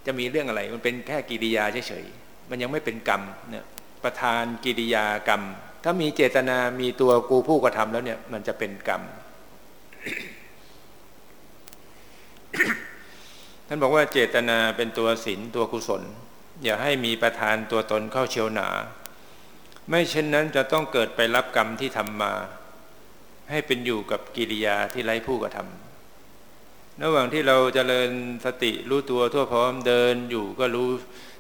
จะมีเรื่องอะไร มันเป็นแค่กิริยาเฉยๆมันยังไม่เป็นกรรมเนี่ยประธานกิริยากรรม ถ้ามีเจตนามีตัวกูผู้กระทำแล้วเนี่ยมันจะเป็นกรรมท่านบอกว่าเจตนาเป็นตัวศีลตัวกุศล อย่าให้มีประธานตัวตนเข้าเชียวหนา ไม่เช่นนั้นจะต้องเกิดไปรับกรรมที่ทำมา ให้เป็นอยู่กับกิริยาที่ไร้ผู้กระทำ ระหว่างที่เราจเจริญสติรู้ตัวทั่วพร้อมเดินอยู่ก็รู้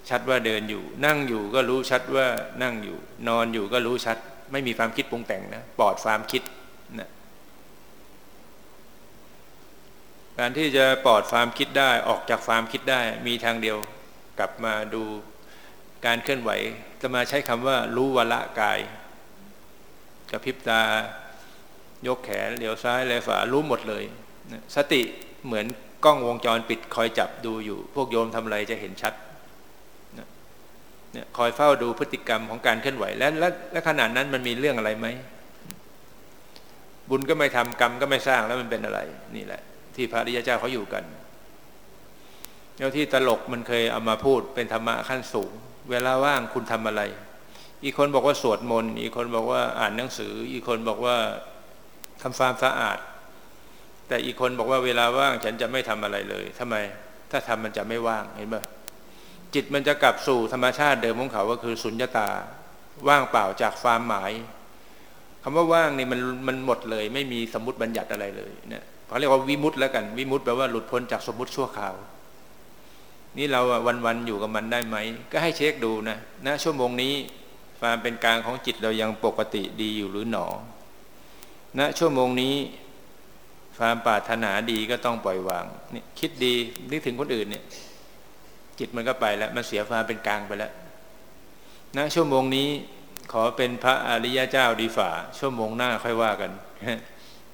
ชัดว่าเดินอยู่ นั่งอยู่ก็รู้ชัดว่านั่งอยู่ นอนอยู่ก็รู้ชัด ไม่มีความคิดปรุงแต่งนะปลอดความคิดนะการที่จะปลอดความคิดได้ออกจากความคิดได้มีทางเดียวกลับมาดูการเคลื่อนไหวจะมาใช้คำว่า รู้วละกายกระพริบตายกแขนเหลียวซ้ายเลยฝารู้หมดเลย สติ เหมือนกล้องวงจรปิดคอยจับดูอยู่ พวกโยมทำอะไรจะเห็นชัดเนี่ยคอยเฝ้าดูพฤติกรรมของการเคลื่อนไหว และและและขณะนั้นมันมีเรื่องอะไรไหม บุญก็ไม่ทำกรรมก็ไม่สร้างแล้วมันเป็นอะไร นี่แหละ ที่พระริยเจ้าเขาอยู่กันแล้วที่ตลกมันเคยเอามาพูดเป็นธรรมะขั้นสูง เวลาว่างคุณทำอะไร อีกคนบอกว่าสวดมนต์อีกคนบอกว่าอ่านหนังสือ อีกคนบอกว่าทำความสะอาด แต่อีกคนบอกว่าเวลาว่างฉันจะไม่ทำอะไรเลยทำไม ถ้าทำมันจะไม่ว่างเห็นไหมจิตมันจะกลับสู่ธรรมชาติเดิมของเขาก็คือสุญญตา ว่างเปล่าจากความหมายคำว่าว่างนี่มันมันหมดเลย ไม่มีสมมติบัญญัติอะไรเลยเนี่ยเขาเรียกว่าวิมุตต์แล้วกัน วิมุตต์แปลว่าหลุดพ้นจากสมมติชั่วคราว นี่เราวันๆอยู่กับมันได้ไหม ก็ให้เช็คดูนะณชั่วโมงนี้ความเป็นกลางของจิตเรายังปกติดีอยู่หรือหนอณชั่วโมงนี้ ความปรารถนาดีก็ต้องปล่อยวางนี่คิดดีนึกถึงคนอื่นเนี่ย จิตมันก็ไปแล้วมันเสียความเป็นกลางไปแล้วณชั่วโมงนี้ขอเป็นพระอริยะเจ้าดีฝ่า ชั่วโมงหน้าค่อยว่ากัน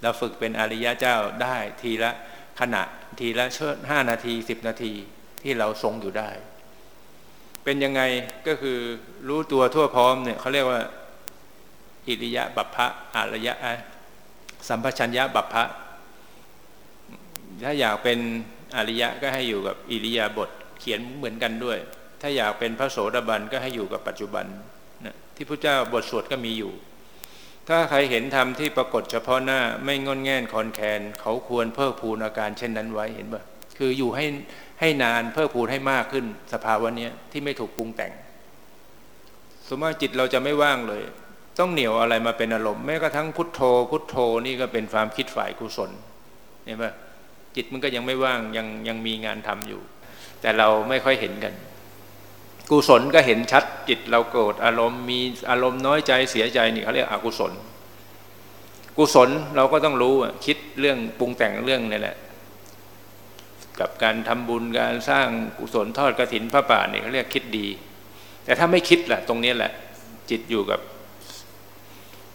เราฝึกเป็นอริยะเจ้าได้ทีละขณะทีละเชิดห้านาทีสิบนาทีที่เราทรงอยู่ได้ เป็นยังไงก็คือรู้ตัวทั่วพร้อมเนี่ยเขาเรียกว่า อิริยะบัพพะอริยะสัมปชัญญะบัพพะ ถ้าอยากเป็นอริยะก็ให้อยู่กับอิริยาบถเขียนเหมือนกันด้วย ถ้าอยากเป็นพระโสดาบันก็ให้อยู่กับปัจจุบันนะที่พระเจ้าบทสวดก็มีอยู่ ถ้าใครเห็นธรรมที่ปรากฏเฉพาะหน้าไม่งอนแง่นคอนแคน เขาควรเพิ่มพูนอาการเช่นนั้นไว้เห็นปะคืออยู่ให้ให้นานเพิ่มพูนให้มากขึ้นสภาวะนี้ที่ไม่ถูกปรุงแต่งสมมติจิตเราจะไม่ว่างเลย ต้องเหนียวอะไรมาเป็นอารมณ์แม้กระทั่งพุทโธ พุทโธนี่ก็เป็นความคิดฝ่ายกุศลเห็นปะ จิตมันก็ยังไม่ว่างยังยังมีงานทำอยู่ แต่เราไม่ค่อยเห็นกัน กุศลก็เห็นชัด จิตเราโกรธอารมณ์มีอารมณ์น้อยใจเสียใจนี่เขาเรียกอกุศล กุศลเราก็ต้องรู้คิดเรื่องปรุงแต่งเรื่องนี่แหละ กับการทำบุญการสร้างกุศลทอดกระถินพระป่าเนี่ยเขาเรียกคิดดี แต่ถ้าไม่คิดล่ะ ตรงนี้แหละ จิตอยู่กับ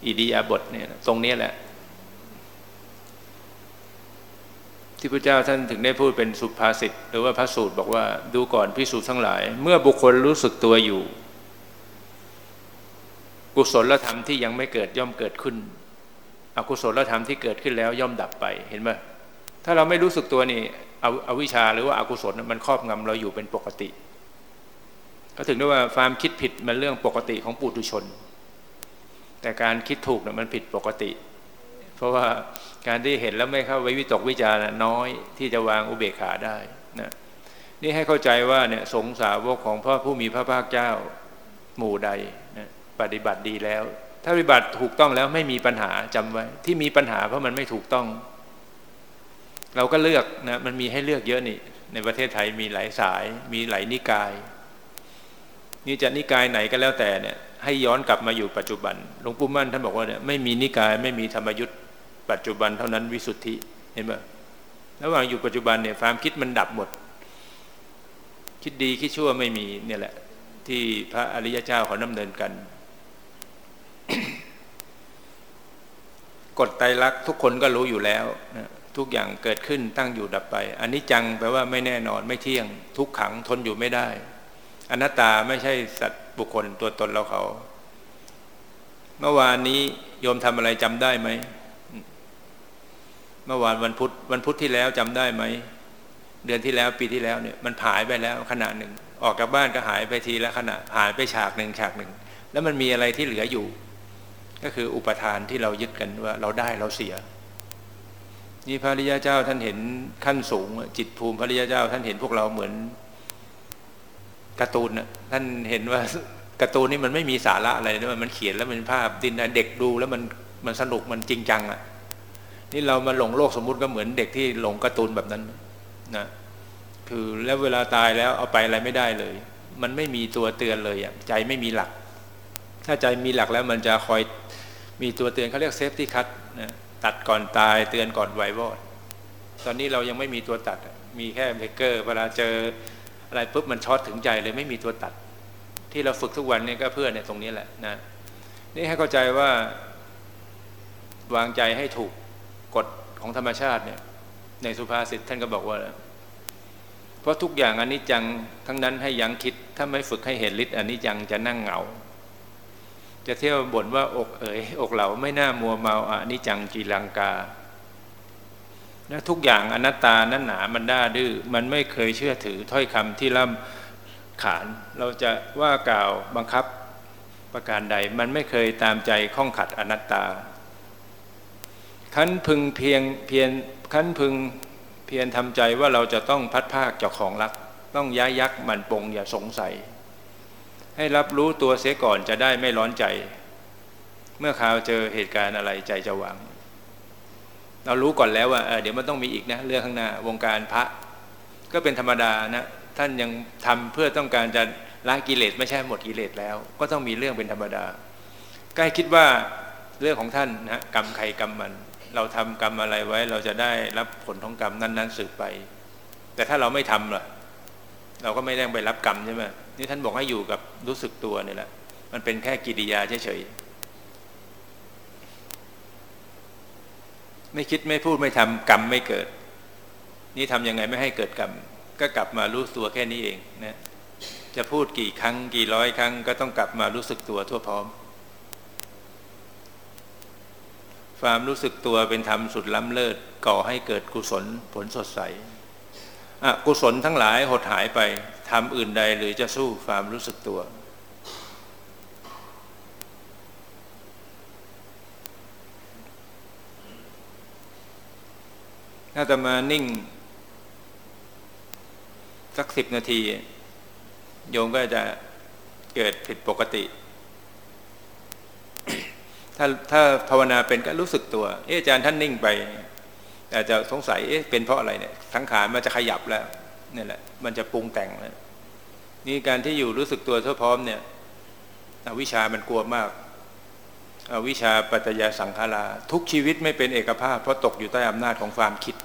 อิดียาบทเนี่ยตรงนี้แหละ ที่พระเจ้าท่านถึงได้พูดเป็นสุภาษิตหรือว่าพระสูตรบอกว่าดูก่อนพิสูจน์ทั้งหลาย เมื่อบุคคลรู้สึกตัวอยู่ กุศลธรรมที่ยังไม่เกิดย่อมเกิดขึ้น อกุศลธรรมที่เกิดขึ้นแล้วย่อมดับไปเห็นไหมถ้าเราไม่รู้สึกตัวนี่เอาอาวิชาหรือว่าอากุศลมันครอบงำเราอยู่เป็นปกติ ก็ถึงได้ว่าความคิดผิดมันเรื่องปกติของปุถุชน แต่การคิดถูกนี่ยมันผิดปกติ เพราะว่าการที่เห็นแล้วไม่เข้าไว้วิตกวิจารณ์น้อยที่จะวางอุเบกขาได้นะนี่ให้เข้าใจว่าเนี่ยสงสาวกของพ่อผู้มีพระภาคเจ้าหมู่ใดนะปฏิบัติดีแล้ว ถ้าปฏิบัติถูกต้องแล้วไม่มีปัญหาจำไว้ ที่มีปัญหาเพราะมันไม่ถูกต้อง เราก็เลือกนะมันมีให้เลือกเยอะนี่ ในประเทศไทยมีหลายสาย มีหลายนิกาย นี่จะนิกายไหนก็แล้วแต่เนี่ยให้ย้อนกลับมาอยู่ปัจจุบันหลวงปู่มั่นท่านบอกว่าเนี่ยไม่มีนิกายไม่มีธรรมยุทธ ปัจจุบันเท่านั้นวิสุทธิเห็นไหมระหว่างอยู่ปัจจุบันเนี่ยความคิดมันดับหมด คิดดีคิดชั่วไม่มีเนี่ยแหละ ที่พระอริยเจ้าเขาดำเนินกันกฎไตรลักษณ์ทุกคนก็รู้อยู่แล้วนะทุกอย่างเกิดขึ้นตั้งอยู่ดับไปอันนี้จังแปลว่าไม่แน่นอนไม่เที่ยง ทุกขังทนอยู่ไม่ได้ อนัตตาไม่ใช่สัตว์บุคคลตัวตนเราเขา เมื่อวานนี้โยมทำอะไรจำได้ไหม เมื่อวานวันพุธวันพุธที่แล้วจำได้ไหม เดือนที่แล้วปีที่แล้วเนี่ยมันหายไปแล้วขณะหนึ่ง ออกจากบ้านก็หายไปทีละขณะหายไปฉากหนึ่งฉากหนึ่ง แล้วมันมีอะไรที่เหลืออยู่ ก็คืออุปทานที่เรายึดกันว่าเราได้เราเสียนี่พระริยาเจ้าท่านเห็นขั้นสูง จิตภูมิพระริยาเจ้า ท่านเห็นพวกเราเหมือนการ์ตูนนะท่านเห็นว่าการ์ตูนนี่มันไม่มีสาระอะไรด้วยมันเขียนแล้วมันภาพดินเด็กดูแล้วมันมันสนุกมันจริงจังอะ นี่เรามาหลงโลกสมมุติก็เหมือนเด็กที่หลงการ์ตูนแบบนั้นนะคือแล้วเวลาตายแล้วเอาไปอะไรไม่ได้เลย มันไม่มีตัวเตือนเลยอะใจไม่มีหลัก ถ้าใจมีหลักแล้วมันจะคอยมีตัวเตือนเขาเรียก safety cut นะตัดก่อนตายเตือนก่อนวายวอดตอนนี้เรายังไม่มีตัวตัด มีแค่เบรกเกอร์เวลาเจออะไรปุ๊บมันช็อตถึงใจเลยไม่มีตัวตัด ที่เราฝึกทุกวันนี้ก็เพื่อเนี่ยตรงนี้แหละนะนี่ให้เข้าใจว่าวางใจให้ถูก กฎของธรรมชาติเนี่ยในสุภาษิตท่านก็บอกว่า เพราะทุกอย่างอันนี้จังทั้งนั้นให้ยังคิด ถ้าไม่ฝึกให้เห็นฤทธิ์อันนี้จังจะนั่งเหงา จะเที่ยวบ่นว่าอกเอ๋ยอกเหล่าไม่น่ามัวเมาอะนี่จังจีลังกานะทุกอย่างอนัตตานั้นหนามันด้าดื้อมันไม่เคยเชื่อถือถ้อยคำที่ล่ำขาน เราจะว่ากล่าวบังคับประการใด มันไม่เคยตามใจข้องขัดอนัตตา ขันพึงเพียงเพียนขันพึงเพียรทำใจว่าเราจะต้องพัดภาคจากของรัก ต้องย้ายยักมันปงอย่าสงสัย ให้รับรู้ตัวเสียก่อนจะได้ไม่ร้อนใจ เมื่อข่าวเจอเหตุการณ์อะไรใจจะหวัง เรารู้ก่อนแล้วว่าเเดี๋ยวมันต้องมีอีกนะเรื่องข้างหน้าวงการพระ ก็เป็นธรรมดานะท่านยังทำเพื่อต้องการจะละกิเลสไม่ใช่หมดกิเลสแล้ว ก็ต้องมีเรื่องเป็นธรรมดาใกล้คิดว่าเรื่องของท่านนะกรรมใครกรรมมัน เราทำกรรมอะไรไว้ เราจะได้รับผลของกรรมนั้น ๆ สืบไป แต่ถ้าเราไม่ทำล่ะ เราก็ไม่ได้ไปรับกรรมใช่ไหมนี่ท่านบอกให้อยู่กับรู้สึกตัวนี่แหละ มันเป็นแค่กิริยาเฉยๆไม่คิดไม่พูดไม่ทำกรรมไม่เกิด นี่ทำยังไงไม่ให้เกิดกรรมก็กลับมารู้ตัวแค่นี้เองนะจะพูดกี่ครั้งกี่ร้อยครั้งก็ต้องกลับมารู้สึกตัวทั่วพร้อม ความรู้สึกตัวเป็นธรรมสุดล้ำเลิศก่อให้เกิดกุศลผลสดใสอกุศลทั้งหลายหดหายไปทำอื่นใดหรือจะสู้ความรู้สึกตัวถ้าจะมานิ่ง สักสิบนาที โยมก็จะเกิดผิดปกติ ถ้าถ้าภาวนาเป็นก็รู้สึกตัว เอออาจารย์ท่านนิ่งไปอาจจะสงสัยเอ๊ะเป็นเพราะอะไรเนี่ยสังขารมันจะขยับแล้วนี่แหละ มันจะปรุงแต่งแล้วนี่การที่อยู่รู้สึกตัวทั่วพร้อมเนี่ยอวิชามันกลัวมากอวิชาปัจจยสังขาราทุกชีวิตไม่เป็นเอกภาพ เพราะตกอยู่ใต้อำนาจของความคิด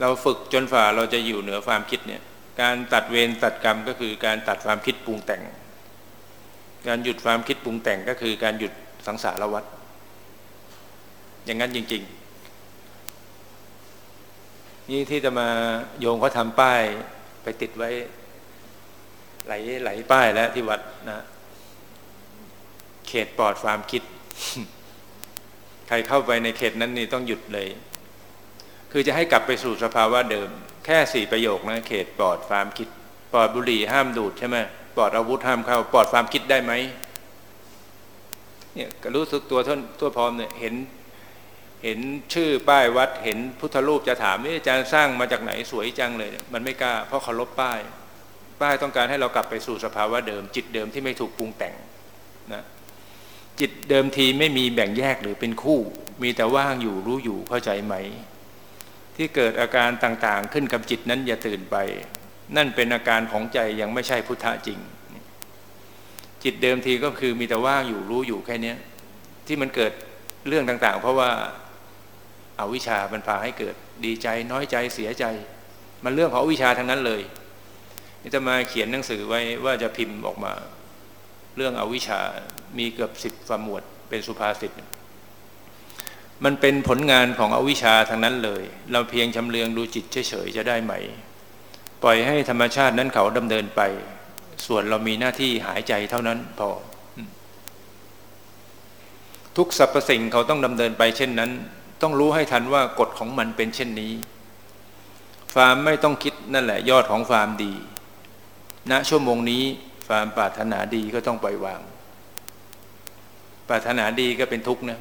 เราฝึกจนฝ่าเราจะอยู่เหนือความคิดเนี่ย การตัดเวรตัดกรรมก็คือการตัดความคิดปรุงแต่ง การหยุดความคิดปรุงแต่งก็คือการหยุดสังสารวัฏอย่างนั้นจริง ๆ นี่ที่จะมาโยงเขาทำป้ายไปติดไว้ ไหลไหลป้ายแล้วที่วัดนะเขตปลอดความคิด ใครเข้าไปในเขตนั้นนี่ต้องหยุดเลย คือจะให้กลับไปสู่สภาวะเดิม แค่สี่ประโยคนะเขตปลอดความคิด ปลอดบุหรี่ห้ามดูดใช่ไหม ปลอดอาวุธห้ามเข้าปลอดความคิดได้ไหมเนี่ยก็รู้สึกตัวท่านตัวพร้อมเนี่ยเห็นเห็นชื่อป้ายวัดเห็นพุทธรูปจะถามนี่อาจารย์สร้างมาจากไหนสวยจังเลย มันไม่กล้าเพราะเคารพป้าย ป้ายต้องการให้เรากลับไปสู่สภาวะเดิม จิตเดิมที่ไม่ถูกปรุงแต่งนะจิตเดิมทีไม่มีแบ่งแยกหรือเป็นคู่ มีแต่ว่างอยู่รู้อยู่เข้าใจไหม ที่เกิดอาการต่างๆ ขึ้นกับจิตนั้นอย่าตื่นไป นั่นเป็นอาการของใจยังไม่ใช่พุทธะจริง จิตเดิมทีก็คือมีแต่ว่างอยู่รู้อยู่แค่นี้ที่มันเกิดเรื่องต่าง ๆ เพราะว่าอาวิชามันพาให้เกิดดีใจน้อยใจเสียใจ มันเรื่องของวิชาทั้งนั้นเลยนี่จะมาเขียนหนังสือไว้ว่าจะพิมพ์ออกมา เรื่องอวิชามีเกือบสิบฟาหมวดเป็นสุภาษิตมันเป็นผลงานของอวิชาทั้งนั้นเลย เราเพียงชำเลืองดูจิตเฉยๆจะได้ไหม ปล่อยให้ธรรมชาตินั้นเขาดำเนินไป ส่วนเรามีหน้าที่หายใจเท่านั้นพอ ทุกสรรพสิ่งเขาต้องดำเนินไปเช่นนั้น ต้องรู้ให้ทันว่ากฎของมันเป็นเช่นนี้ฟาร์มไม่ต้องคิดนั่นแหละยอดของฟาร์มดีณชั่วโมงนี้ฟาร์มปรารถนาดีก็ต้องปล่อยวางปรารถนาดีก็เป็นทุกข์นะ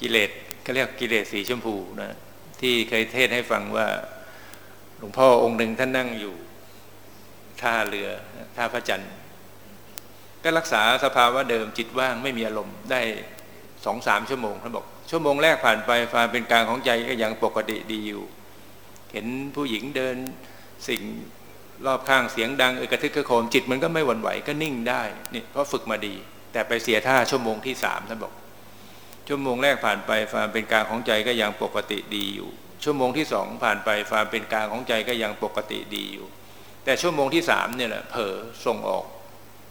กิเลสก็เรียกกิเลสสีชมพูนะ ที่เคยเทศให้ฟังว่าหลวงพ่อองค์หนึ่งท่านนั่งอยู่ท่าเรือท่าพระจันทร์ก็รักษาสภาวะเดิมจิตว่างไม่มีอารมณ์ได้สองสามชั่วโมงท่านบอก ชั่วโมงแรกผ่านไปความเป็นกลางของใจก็ยังปกติดีอยู่ เห็นผู้หญิงเดินสิ่งรอบข้างเสียงดังเอกระทึกกระโคมจิตมันก็ไม่หวั่นไหวก็นิ่งได้นี่เพราะฝึกมาดี แต่ไปเสียท่าชั่วโมงที่สามท่านบอก ชั่วโมงแรกผ่านไปความเป็นกลางของใจก็ยังปกติดีอยู่ ชั่วโมงที่สองผ่านไปความเป็นกลางของใจก็ยังปกติดีอยู่ แต่ชั่วโมงที่สามเนี่ยแหละเผลอส่งออก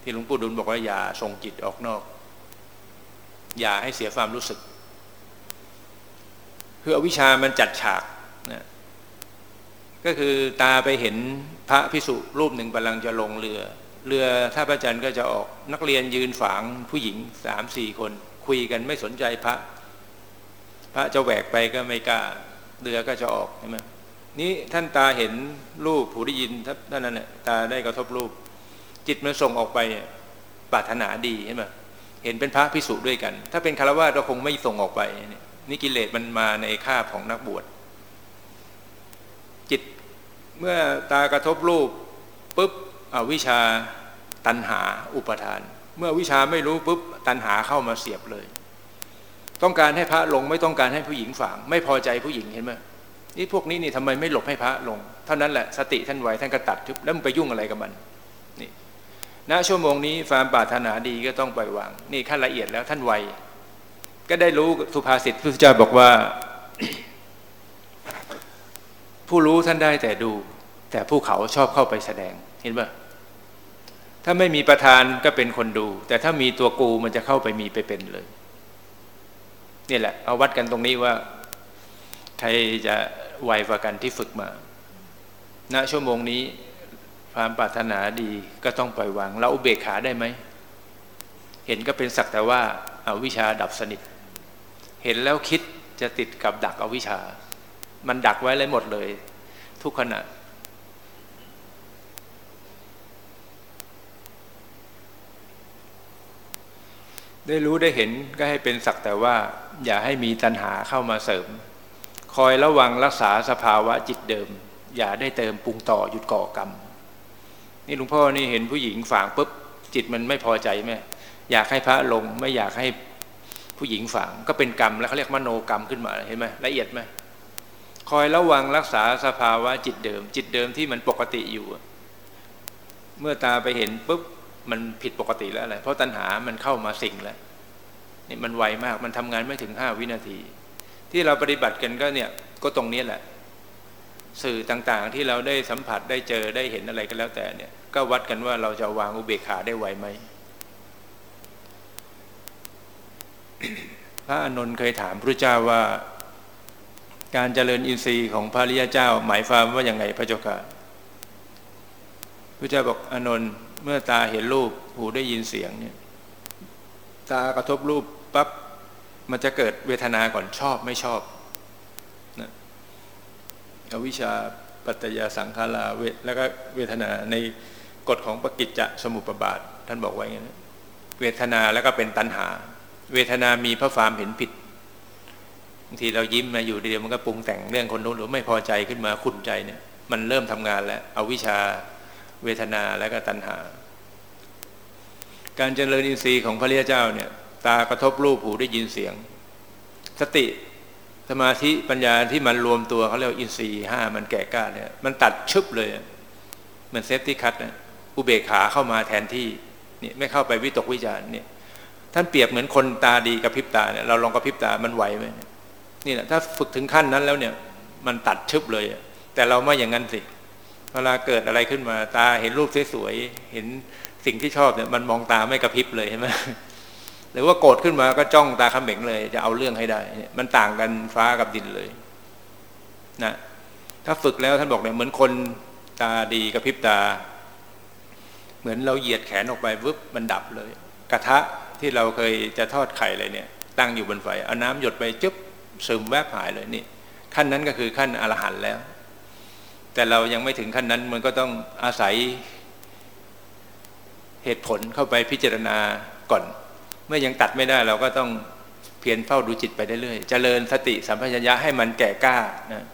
ที่หลวงปู่ดุลบอกว่าอย่าส่งจิตออกนอก อย่าให้เสียความรู้สึก คืออวิชามันจัดฉากนะก็คือตาไปเห็นพระพิสุรูปหนึ่งกำลังจะลงเรือ เรือท่าพระจันทร์ก็จะออกนักเรียนยืนฝางผู้หญิงสามสี่คน คุยกันไม่สนใจพระ พระจะแหวกไปก็ไม่กล้าเรือก็จะออกใช่ไหมนี้ท่านตาเห็นรูปผู้ได้ยินท่านนั้นน่ยตาได้กระทบรูป จิตมันส่งออกไปปรารถนาดีใช่ไหมเห็นเป็นพระพิสุด้วยกัน ถ้าเป็นคารวะเราคงไม่ส่งออกไปนี่กิเลสมันมาในคาบของนักบวชจิตเมื่อตากระทบรูปปุ๊บอวิชาตัณหาอุปทาน เมื่อวิชาไม่รู้ปุ๊บตัณหาเข้ามาเสียบเลย ต้องการให้พระลงไม่ต้องการให้ผู้หญิงฝัง ไม่พอใจผู้หญิงเห็นไหมนี่พวกนี้นี่ทำไมไม่หลบให้พระลง เท่านั้นแหละสติท่านไวท่านก็ตัดทึบแล้วมันไปยุ่งอะไรกับมันนี่ณชั่วโมงนี้ฟามปรารถนาดีก็ต้องปล่อยวาง นี่ขั้นละเอียดแล้วท่านไวก็ได้รู้สุภาษิตพระเจ้าบอกว่า ผู้รู้ท่านได้แต่ดู แต่ผู้เขาชอบเข้าไปแสดงเห็นปะ ถ้าไม่มีประธานก็เป็นคนดู แต่ถ้ามีตัวกูมันจะเข้าไปมีไปเป็นเลยนี่แหละ เอาวัดกันตรงนี้ว่า ใครจะไวกว่ากันที่ฝึกมา ณชั่วโมงนี้ความปรารถนาดีก็ต้องปล่อยวาง เราอุเบกขาได้ไหม เห็นก็เป็นสักแต่ว่าอาวิชาดับสนิท เห็นแล้วคิดจะติดกับดักอวิชา มันดักไว้เลยหมดเลย ทุกขณะ ได้รู้ได้เห็นก็ให้เป็นสักแต่ว่า อย่าให้มีตัณหาเข้ามาเสริม คอยระวังรักษาสภาวะจิตเดิม อย่าได้เติมปรุงต่อหยุดก่อกรรม นี่หลวงพ่อนี่เห็นผู้หญิงฝางปุ๊บจิตมันไม่พอใจไหมอยากให้พระลงไม่อยากให้ผู้หญิงฝังก็เป็นกรรมแล้วเขาเรียกมโนกรรมขึ้นมาเห็นไหมละเอียดไหมคอยระวังรักษาสภาวะจิตเดิม จิตเดิมที่มันปกติอยู่ เมื่อตาไปเห็นปุ๊บ มันผิดปกติแล้วอะไร เพราะตัณหามันเข้ามาสิ่งแล้วนี่มันไวมากมันทำงานไม่ถึงห้าวินาที ที่เราปฏิบัติกันก็เนี่ยก็ตรงนี้แหละ สื่อต่างๆที่เราได้สัมผัสได้เจอได้เห็นอะไรก็แล้วแต่เนี่ย ก็วัดกันว่าเราจะวางอุเบกขาได้ไวไหมพระอานนท์เคยถามพระเจ้าว่า การเจริญอินทรีย์ของพระริยเจ้า หมายความว่าอย่างไงพระเจ้าค่ะพระเจ้าบอกอานนท์ เมื่อตาเห็นรูปหูได้ยินเสียงเนี่ยตากระทบรูปปั๊บมันจะเกิดเวทนาก่อนชอบไม่ชอบนะอวิชชาปัตตยาสังขาราเวแล้วก็เวทนาในกฎของปกิจจะสมุปบาท ท่านบอกไว้ไงเวทนาแล้วก็เป็นตัณหา เวทนามีพระฟามเห็นผิดบางทีเรายิ้มมาอยู่เดียวมันก็ปรุงแต่งเรื่องคนโน้นหรือไม่พอใจขึ้นมาขุ่นใจเนี่ย มันเริ่มทำงานแล้วเอาวิชา เวทนาแล้วก็ตัณหา การเจริญอินทรีย์ของพระเรียเจ้าเนี่ยตากระทบรูปหูได้ยินเสียง สติสมาธิปัญญาที่มันรวมตัวเขาเรียกอินทรีย์ห้ามันแก่กล้าเนี่ยมันตัดชึบเลยเหมือนเซฟที่คัดนะอุเบกขาเข้ามาแทนที่นี่ไม่เข้าไปวิตกวิจารเนี่ยท่านเปรียบเหมือนคนตาดีกับพริบตาเนี่ยเราลองกับพริบตามันไหวไหมนี่แหละถ้าฝึกถึงขั้นนั้นแล้วเนี่ยมันตัดชึบเลย แต่เราไม่อย่างนั้นสิ เวลาเกิดอะไรขึ้นมา ตาเห็นรูปสวยๆเห็นสิ่งที่ชอบเนี่ยมันมองตาไม่กระพริบเลยใช่ไหมหรือว่าโกรธขึ้นมาก็จ้องตาขม็งเลย จะเอาเรื่องให้ได้ มันต่างกันฟ้ากับดินเลย นะถ้าฝึกแล้วท่านบอกเนี่ยเหมือนคนตาดีกับพริบตา เหมือนเราเหยียดแขนออกไปวึบมันดับเลย กระทะที่เราเคยจะทอดไข่อะไรเนี่ย ตั้งอยู่บนไฟเอาน้ำหยดไปจุ๊บซึมแวบหายเลยนี่ขั้นนั้นก็คือขั้นอรหันต์แล้ว แต่เรายังไม่ถึงขั้นนั้นมันก็ต้องอาศัยเหตุผลเข้าไปพิจารณาก่อน เมื่อยังตัดไม่ได้เราก็ต้องเพียรเฝ้าดูจิตไปเรื่อยๆเจริญสติสัมปชัญญะให้มันแก่กล้านะ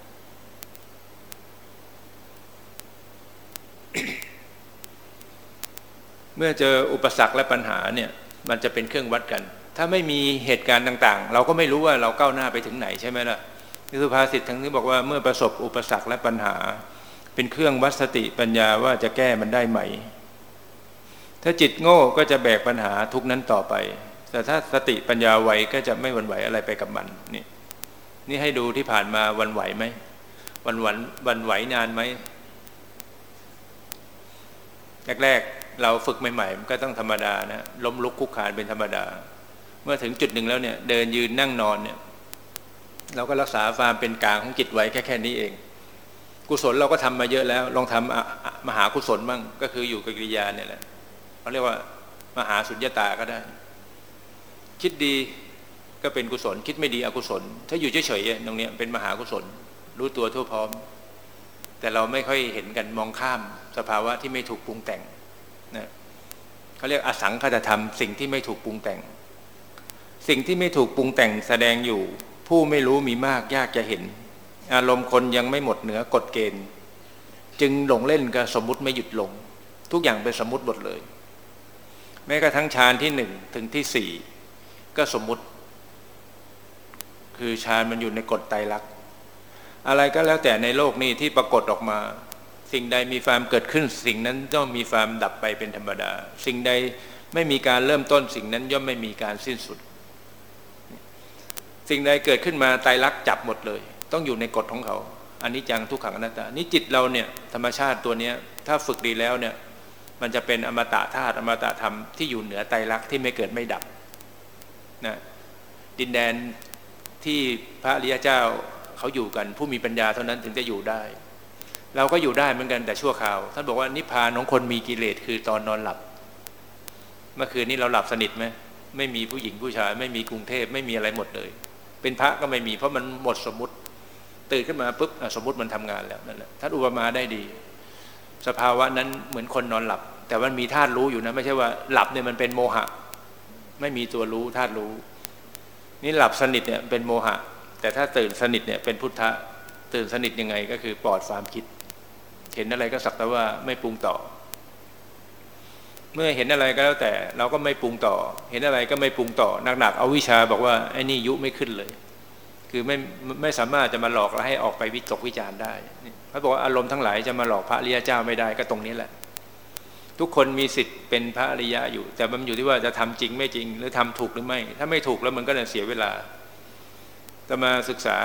เมื่อเจออุปสรรคและปัญหาเนี่ย มันจะเป็นเครื่องวัดกัน ถ้าไม่มีเหตุการณ์ต่าง ๆ เราก็ไม่รู้ว่าเราก้าวหน้าไปถึงไหนใช่ไหมล่ะ สุภาษิตทั้งนี้บอกว่าเมื่อประสบอุปสรรคและปัญหา เป็นเครื่องวัดสติปัญญาว่าจะแก้มันได้ไหม ถ้าจิตโง่ก็จะแบกปัญหาทุกนั้นต่อไป แต่ถ้าสติปัญญาไวก็จะไม่วันไหวอะไรไปกับมันนี่นี่ให้ดูที่ผ่านมาวันไหวไหมวันวันวันไหวนานไหมแรกๆเราฝึกใหม่ๆมันก็ต้องธรรมดานะล้มลุกคุกคานเป็นธรรมดา เมื่อถึงจุดหนึ่งแล้วเนี่ย เดินยืนนั่งนอนเนี่ย เราก็รักษาความเป็นกลางของจิตไว้แค่แค่นี้เอง กุศลเราก็ทำมาเยอะแล้ว ลองทำมหากุศลบ้างก็คืออยู่กับกิริยาเนี่ยแหละเขาเรียกว่ามหาสุญญตาก็ได้ คิดดีก็เป็นกุศล คิดไม่ดีอกุศล ถ้าอยู่เฉยๆตรงนี้เป็นมหากุศล รู้ตัวทั่วพร้อม แต่เราไม่ค่อยเห็นกันมองข้ามสภาวะที่ไม่ถูกปรุงแต่งนะเขาเรียกอสังคตธรรม สิ่งที่ไม่ถูกปรุงแต่ง สิ่งที่ไม่ถูกปรุงแต่งแสดงอยู่ ผู้ไม่รู้มีมากยากจะเห็น อารมณ์คนยังไม่หมดเหนือกฎเกณฑ์ จึงหลงเล่นกับสมมติไม่หยุดหลง ทุกอย่างเป็นสมมติหมดเลย แม้กระทั่งฌานที่หนึ่งถึงที่สี่ก็สมมติ คือฌานมันอยู่ในกฎไตรลักษณ์อะไรก็แล้วแต่ในโลกนี้ที่ปรากฏออกมา สิ่งใดมีความเกิดขึ้น สิ่งนั้นย่อมมีความดับไปเป็นธรรมดา สิ่งใดไม่มีการเริ่มต้นสิ่งนั้นย่อมไม่มีการสิ้นสุด สิ่งใดเกิดขึ้นมาไตรลักษณ์จับหมดเลย ต้องอยู่ในกฎของเขาอันนี้จังทุกขังอนัตตานี่จิตเราเนี่ยธรรมชาติตัวเนี้ยถ้าฝึกดีแล้วเนี่ยมันจะเป็นอมตะธาตุอมตะธรรมที่อยู่เหนือไตรลักษณ์ที่ไม่เกิดไม่ดับนะดินแดนที่พระริยเจ้าเขาอยู่กัน ผู้มีปัญญาเท่านั้นถึงจะอยู่ได้ เราก็อยู่ได้เหมือนกันแต่ชั่วคราว ท่านบอกว่านิพพานของคนมีกิเลสคือตอนนอนหลับ เมื่อคืนนี้เราหลับสนิทไหมไม่มีผู้หญิงผู้ชาย ไม่มีกรุงเทพไม่มีอะไรหมดเลย เป็นพระก็ไม่มี เพราะมันหมดสมมติ ตื่นขึ้นมาปุ๊บสมมติมันทำงานแล้วนั่นแหละท่านอุปมาได้ดี สภาวะนั้นเหมือนคนนอนหลับ แต่มันมีธาตุรู้อยู่นะ ไม่ใช่ว่าหลับเนี่ยมันเป็นโมหะ ไม่มีตัวรู้ธาตุรู้ นี่หลับสนิทเนี่ยเป็นโมหะ แต่ถ้าตื่นสนิทเนี่ยเป็นพุทธะตื่นสนิทยังไงก็คือปลอดความคิด เห็นอะไรก็สักแต่ว่าไม่ปรุงต่อ เมื่อเห็นอะไรก็แล้วแต่เราก็ไม่ปรุงต่อ เห็นอะไรก็ไม่ปรุงต่อหนักๆเอาวิชาบอกว่าไอ้นี่ยุไม่ขึ้นเลย คือไม่ไม่สามารถจะมาหลอกแล้วให้ออกไปวิตกวิจาร์ได้เขาบอกว่าอารมณ์ทั้งหลายจะมาหลอกพระอริยเจ้าไม่ได้ก็ตรงนี้แหละ ทุกคนมีสิทธิ์เป็นพระอริยะอยู่ แต่มันอยู่ที่ว่าจะทำจริงไม่จริง หรือทำถูกหรือไม่ ถ้าไม่ถูกแล้วมันก็จะเสียเวลาจะมาศึกษา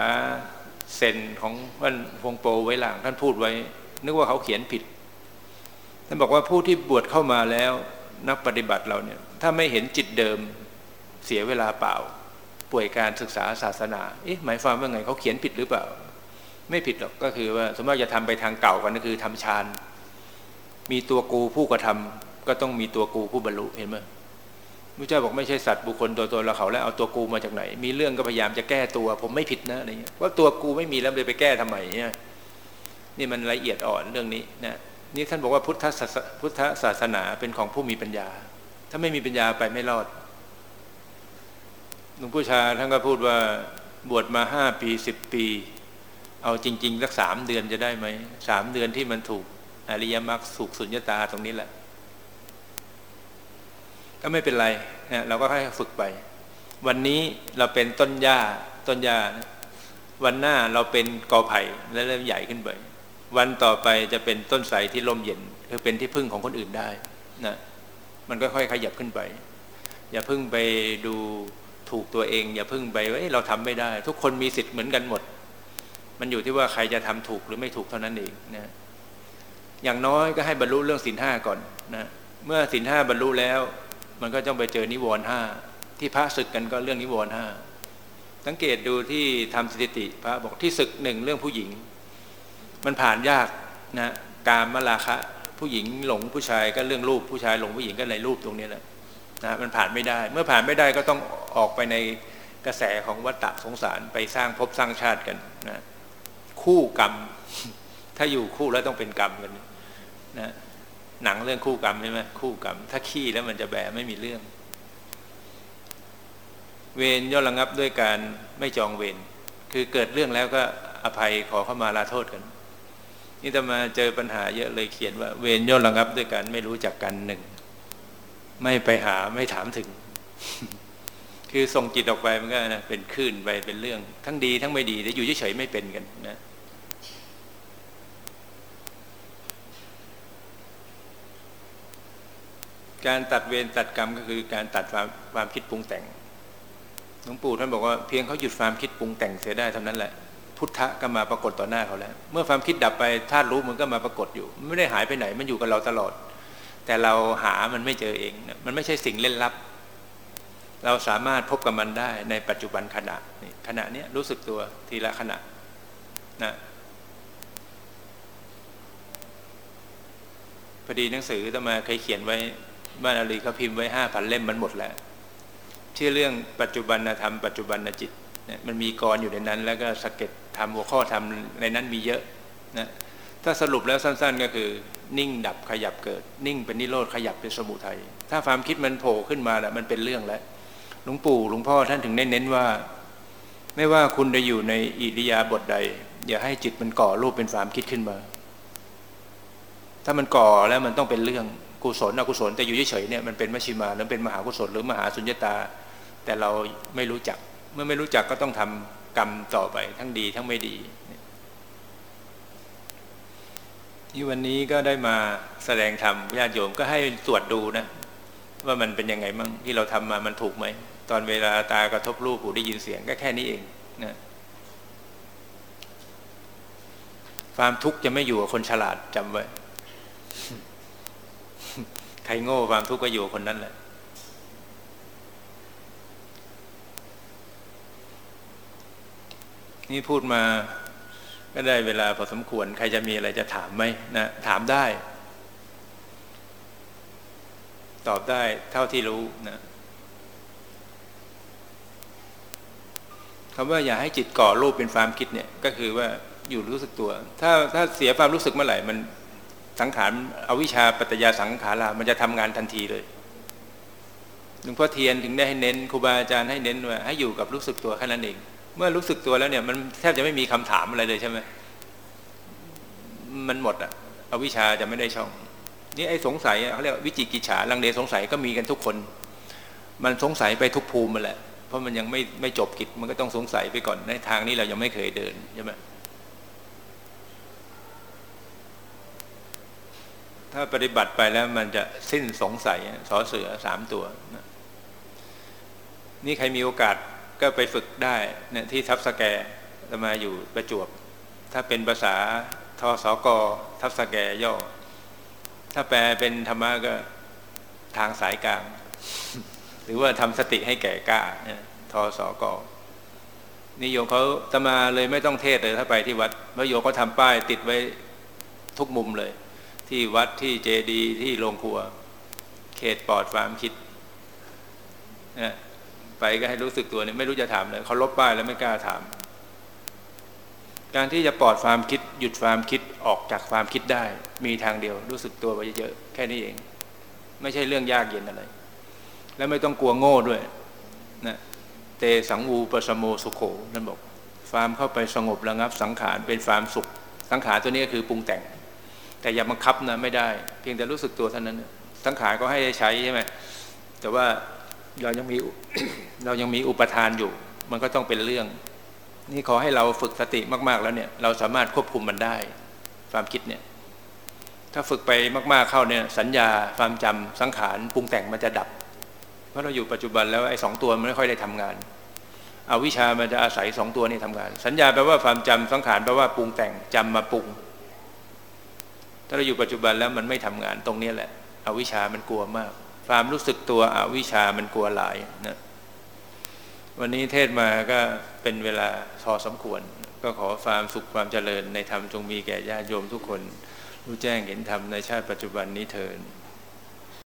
เซนของท่านพงโปไว้หลังท่านพูดไว้ นึกว่าเขาเขียนผิด ท่านบอกว่าผู้ที่บวชเข้ามาแล้วนักปฏิบัติเราเนี่ย ถ้าไม่เห็นจิตเดิมเสียเวลาเปล่า ป่วยการศึกษาศาสนาเอ๊ะหมายความว่าไงเขาเขียนผิดหรือเปล่า ไม่ผิดหรอกก็คือว่าสมมติจะทำไปทางเก่ากันก็คือทำฌานมีตัวกูผู้กระทำก็ต้องมีตัวกูผู้บรรลุเห็นไหมมุเจ้าบอกไม่ใช่สัตว์บุคคลตัวตนเราเขาแล้วเอาตัวกูมาจากไหน มีเรื่องก็พยายามจะแก้ตัว ผมไม่ผิดนะอะไรเงี้ยว่าตัวกูไม่มีแล้วเลยไปแก้ทำไมเนี่ยนี่มันละเอียดอ่อนเรื่องนี้นะ นี่ท่านบอกว่าพุทธพุทธศาสนาเป็นของผู้มีปัญญา ถ้าไม่มีปัญญาไปไม่รอดหลวงพ่อชาท่านก็พูดว่าบวชมาห้าปีสิบปี เอาจริงๆสักสามเดือนจะได้ไหมสามเดือนที่มันถูกอริยมรรคสุขสุญญตาตรงนี้แหละ ก็ไม่เป็นไรนะเราก็ค่อยฝึกไป วันนี้เราเป็นต้นหญ้าต้นหญ้าวันหน้าเราเป็นกอไผ่และเริ่มใหญ่ขึ้นไป วันต่อไปจะเป็นต้นไทรที่ลมเย็นคือเป็นที่พึ่งของคนอื่นได้นะมันค่อยๆขยับขึ้นไป อย่าพึ่งไปดูถูกตัวเอง อย่าพึ่งไปว่าเราทำไม่ได้ ทุกคนมีสิทธิ์เหมือนกันหมด มันอยู่ที่ว่าใครจะทำถูกหรือไม่ถูกเท่านั้นเองนะอย่างน้อยก็ให้บรรลุเรื่องสินห้าก่อนนะเมื่อสินห้าบรรลุแล้ว มันก็ต้องไปเจอนิวรณ์ห้าที่พระศึกกันก็เรื่องนิวรณ์ห้าสังเกตดูที่ทำสถิติพระบอกที่ศึกหนึ่งเรื่องผู้หญิง มันผ่านยากนะการมลาคะ ผู้หญิงหลงผู้ชายก็เรื่องรูปผู้ชายหลงผู้หญิงก็ในรูปตรงนี้แหละนะมันผ่านไม่ได้ เมื่อผ่านไม่ได้ก็ต้องออกไปในกระแสของวัฏฏะสงสารไปสร้างภพสร้างชาติกันนะคู่กรรม ถ้าอยู่คู่แล้วต้องเป็นกรรมกันนะหนังเรื่องคู่กรรมใช่ไหมคู่กรรม ถ้าขี้แล้วมันจะแบไม่มีเรื่อง เวรย่อระงับด้วยการไม่จองเวรคือเกิดเรื่องแล้วก็อภัยขอเข้ามาลาโทษกัน นี่จะมาเจอปัญหาเยอะเลยเขียนว่า เวรย่อระงับด้วยการไม่รู้จักกันหนึ่ง ไม่ไปหาไม่ถามถึง คือส่งจิตออกไปมันก็นะเป็นคลื่นไปเป็นเรื่อง ทั้งดีทั้งไม่ดีแต่อยู่เฉยๆไม่เป็นกันนะการตัดเวรตัดกรรมก็คือการตัดความความคิดปรุงแต่งหลวงปู่ท่านบอกว่าเพียงเขาหยุดความคิดปรุงแต่งเสียได้เท่านั้นแหละ พุทธะก็มาปรากฏต่อหน้าเขาแล้ว เมื่อความคิดดับไปธาตุรู้มันก็มาปรากฏอยู่ ไม่ได้หายไปไหน มันอยู่กับเราตลอด แต่เราหามันไม่เจอเอง มันไม่ใช่สิ่งเล่นลับ เราสามารถพบกับมันได้ในปัจจุบันขณะนี่ขณะนี้รู้สึกตัวทีละขณะนะพอดีหนังสือตมาเคยเขียนไว้บ้านอาลีเขาพิมพ์ไว้ห้าพันเล่มมันหมดแล้วชื่อเรื่องปัจจุบันธรรมปัจจุบันจิตเนี่ยมันมีกรอยู่ในนั้น แล้วก็สเก็ต ทำหัวข้อทำในนั้นมีเยอะนะถ้าสรุปแล้วสั้นๆก็คือ นิ่งดับขยับเกิด นิ่งเป็นนิโรธขยับเป็นสมุทัยถ้าความคิดมันโผล่ขึ้นมาแล้วมันเป็นเรื่องแล้วหลวงปู่หลวงพ่อท่านถึงได้เน้นว่า ไม่ว่าคุณจะอยู่ในอิริยาบถใด อย่าให้จิตมันก่อรูปเป็นความคิดขึ้นมา ถ้ามันก่อแล้วมันต้องเป็นเรื่องกุศลอกุศลแต่อยู่เฉยๆเนี่ยมันเป็นมชิมาหรือเป็นมหากุศลหรือมหาสุญญตา แต่เราไม่รู้จักเมื่อไม่รู้จักก็ต้องทำ กรรมต่อไปทั้งดีทั้งไม่ดีที่วันนี้ก็ได้มาแสดงธรรมญาติโยมก็ให้ตรวจดูนะ ว่ามันเป็นยังไงมั่งที่เราทำมามันถูกไหม ตอนเวลาตากระทบรูปหูได้ยินเสียงก็แค่นี้เองนะความทุกข์จะไม่อยู่กับคนฉลาดจำไว้ ใครโง่ความทุกข์ก็อยู่คนนั้นแหละ นี่พูดมาก็ได้เวลาพอสมควร ใครจะมีอะไรจะถามไหมนะถามได้ ตอบได้เท่าที่รู้นะคำว่าอย่าให้จิตก่อรูปเป็นความคิดเนี่ย ก็คือว่าอยู่รู้สึกตัว ถ้าถ้าเสียความรู้สึกเมื่อไหร่มันสังขารอวิชชาปัตยาสังขารามันจะทำงานทันทีเลยหลวงพ่อเทียนถึงได้ให้เน้นครูบาอาจารย์ให้เน้นว่าให้อยู่กับรู้สึกตัวแค่นั้นเอง เมื่อรู้สึกตัวแล้วเนี่ย มันแทบจะไม่มีคำถามอะไรเลยใช่ไหมมันหมดอะอวิชชาจะไม่ได้ช่อง นี่ไอ้สงสัยเขาเรียกวิจิกิจฉาลังเลสงสัยก็มีกันทุกคน มันสงสัยไปทุกภูมิมาแหละ เพราะมันยังไม่ไม่จบกิจมันก็ต้องสงสัยไปก่อนในทางนี้เรายังไม่เคยเดินใช่ไหมถ้าปฏิบัติไปแล้วมันจะสิ้นสงสัยสอเสือสามตัว นี่ใครมีโอกาส ก็ไปฝึกได้เนะที่ทับสแกจะมาอยู่ประจวบ ถ้าเป็นภาษาทศกทับสแกย่อ ถ้าแปลเป็นธรรมะก็ทางสายกลาง หรือว่าทำสติให้แก่กล้าทศกนี่โยมเขาจะมาเลยไม่ต้องเทศเลยถ้าไปที่วัดพระโยมก็ทำป้ายติดไว้ทุกมุมเลย ที่วัดที่เจดีที่โรงครัว เขตปลอดความคิดนะ ไปก็ให้รู้สึกตัวเนี่ยไม่รู้จะถามเลยเขาลบป้ายแล้วไม่กล้าถาม การที่จะปลอดความคิดหยุดความคิดออกจากความคิดได้ มีทางเดียว รู้สึกตัวไปเยอะๆแค่นี้เอง ไม่ใช่เรื่องยากเย็นอะไร และไม่ต้องกลัวโง่ด้วยนะเตสังวูปสโมสุโขนั่นบอกฟามเข้าไปสงบระงับสังขารเป็นฟามสุข สังขารตัวนี้ก็คือปรุงแต่ง แต่อย่าบังคับนะไม่ได้ เพียงแต่รู้สึกตัวเท่านั้น สังขารก็ให้ใช้ใช่ไหมแต่ว่า เรายังมีเรายังมีอุปทานอยู่ มันก็ต้องเป็นเรื่อง นี่ขอให้เราฝึกสติมาก ๆ แล้วเนี่ย เราสามารถควบคุมมันได้ ความคิดเนี่ย ถ้าฝึกไปมาก ๆเข้าเนี่ย สัญญาความจำสังขารปรุงแต่งมันจะดับ เพราะเราอยู่ปัจจุบันแล้วไอ้สองตัวมันไม่ค่อยได้ทำงานเอาวิชามันจะอาศัยสองตัวนี้ทำงาน สัญญาแปลว่าความจำสังขารแปลว่าปรุงแต่งจำมาปรุง ถ้าเราอยู่ปัจจุบันแล้วมันไม่ทำงานตรงนี้แหละอวิชามันกลัวมาก ความรู้สึกตัวอวิชามันกลัวหลายนะวันนี้เทศมาก็เป็นเวลาพอสมควร ก็ขอความสุขความเจริญในธรรมจงมีแก่ญาติโยมทุกคน รู้แจ้งเห็นธรรมในชาติปัจจุบันนี้เถิด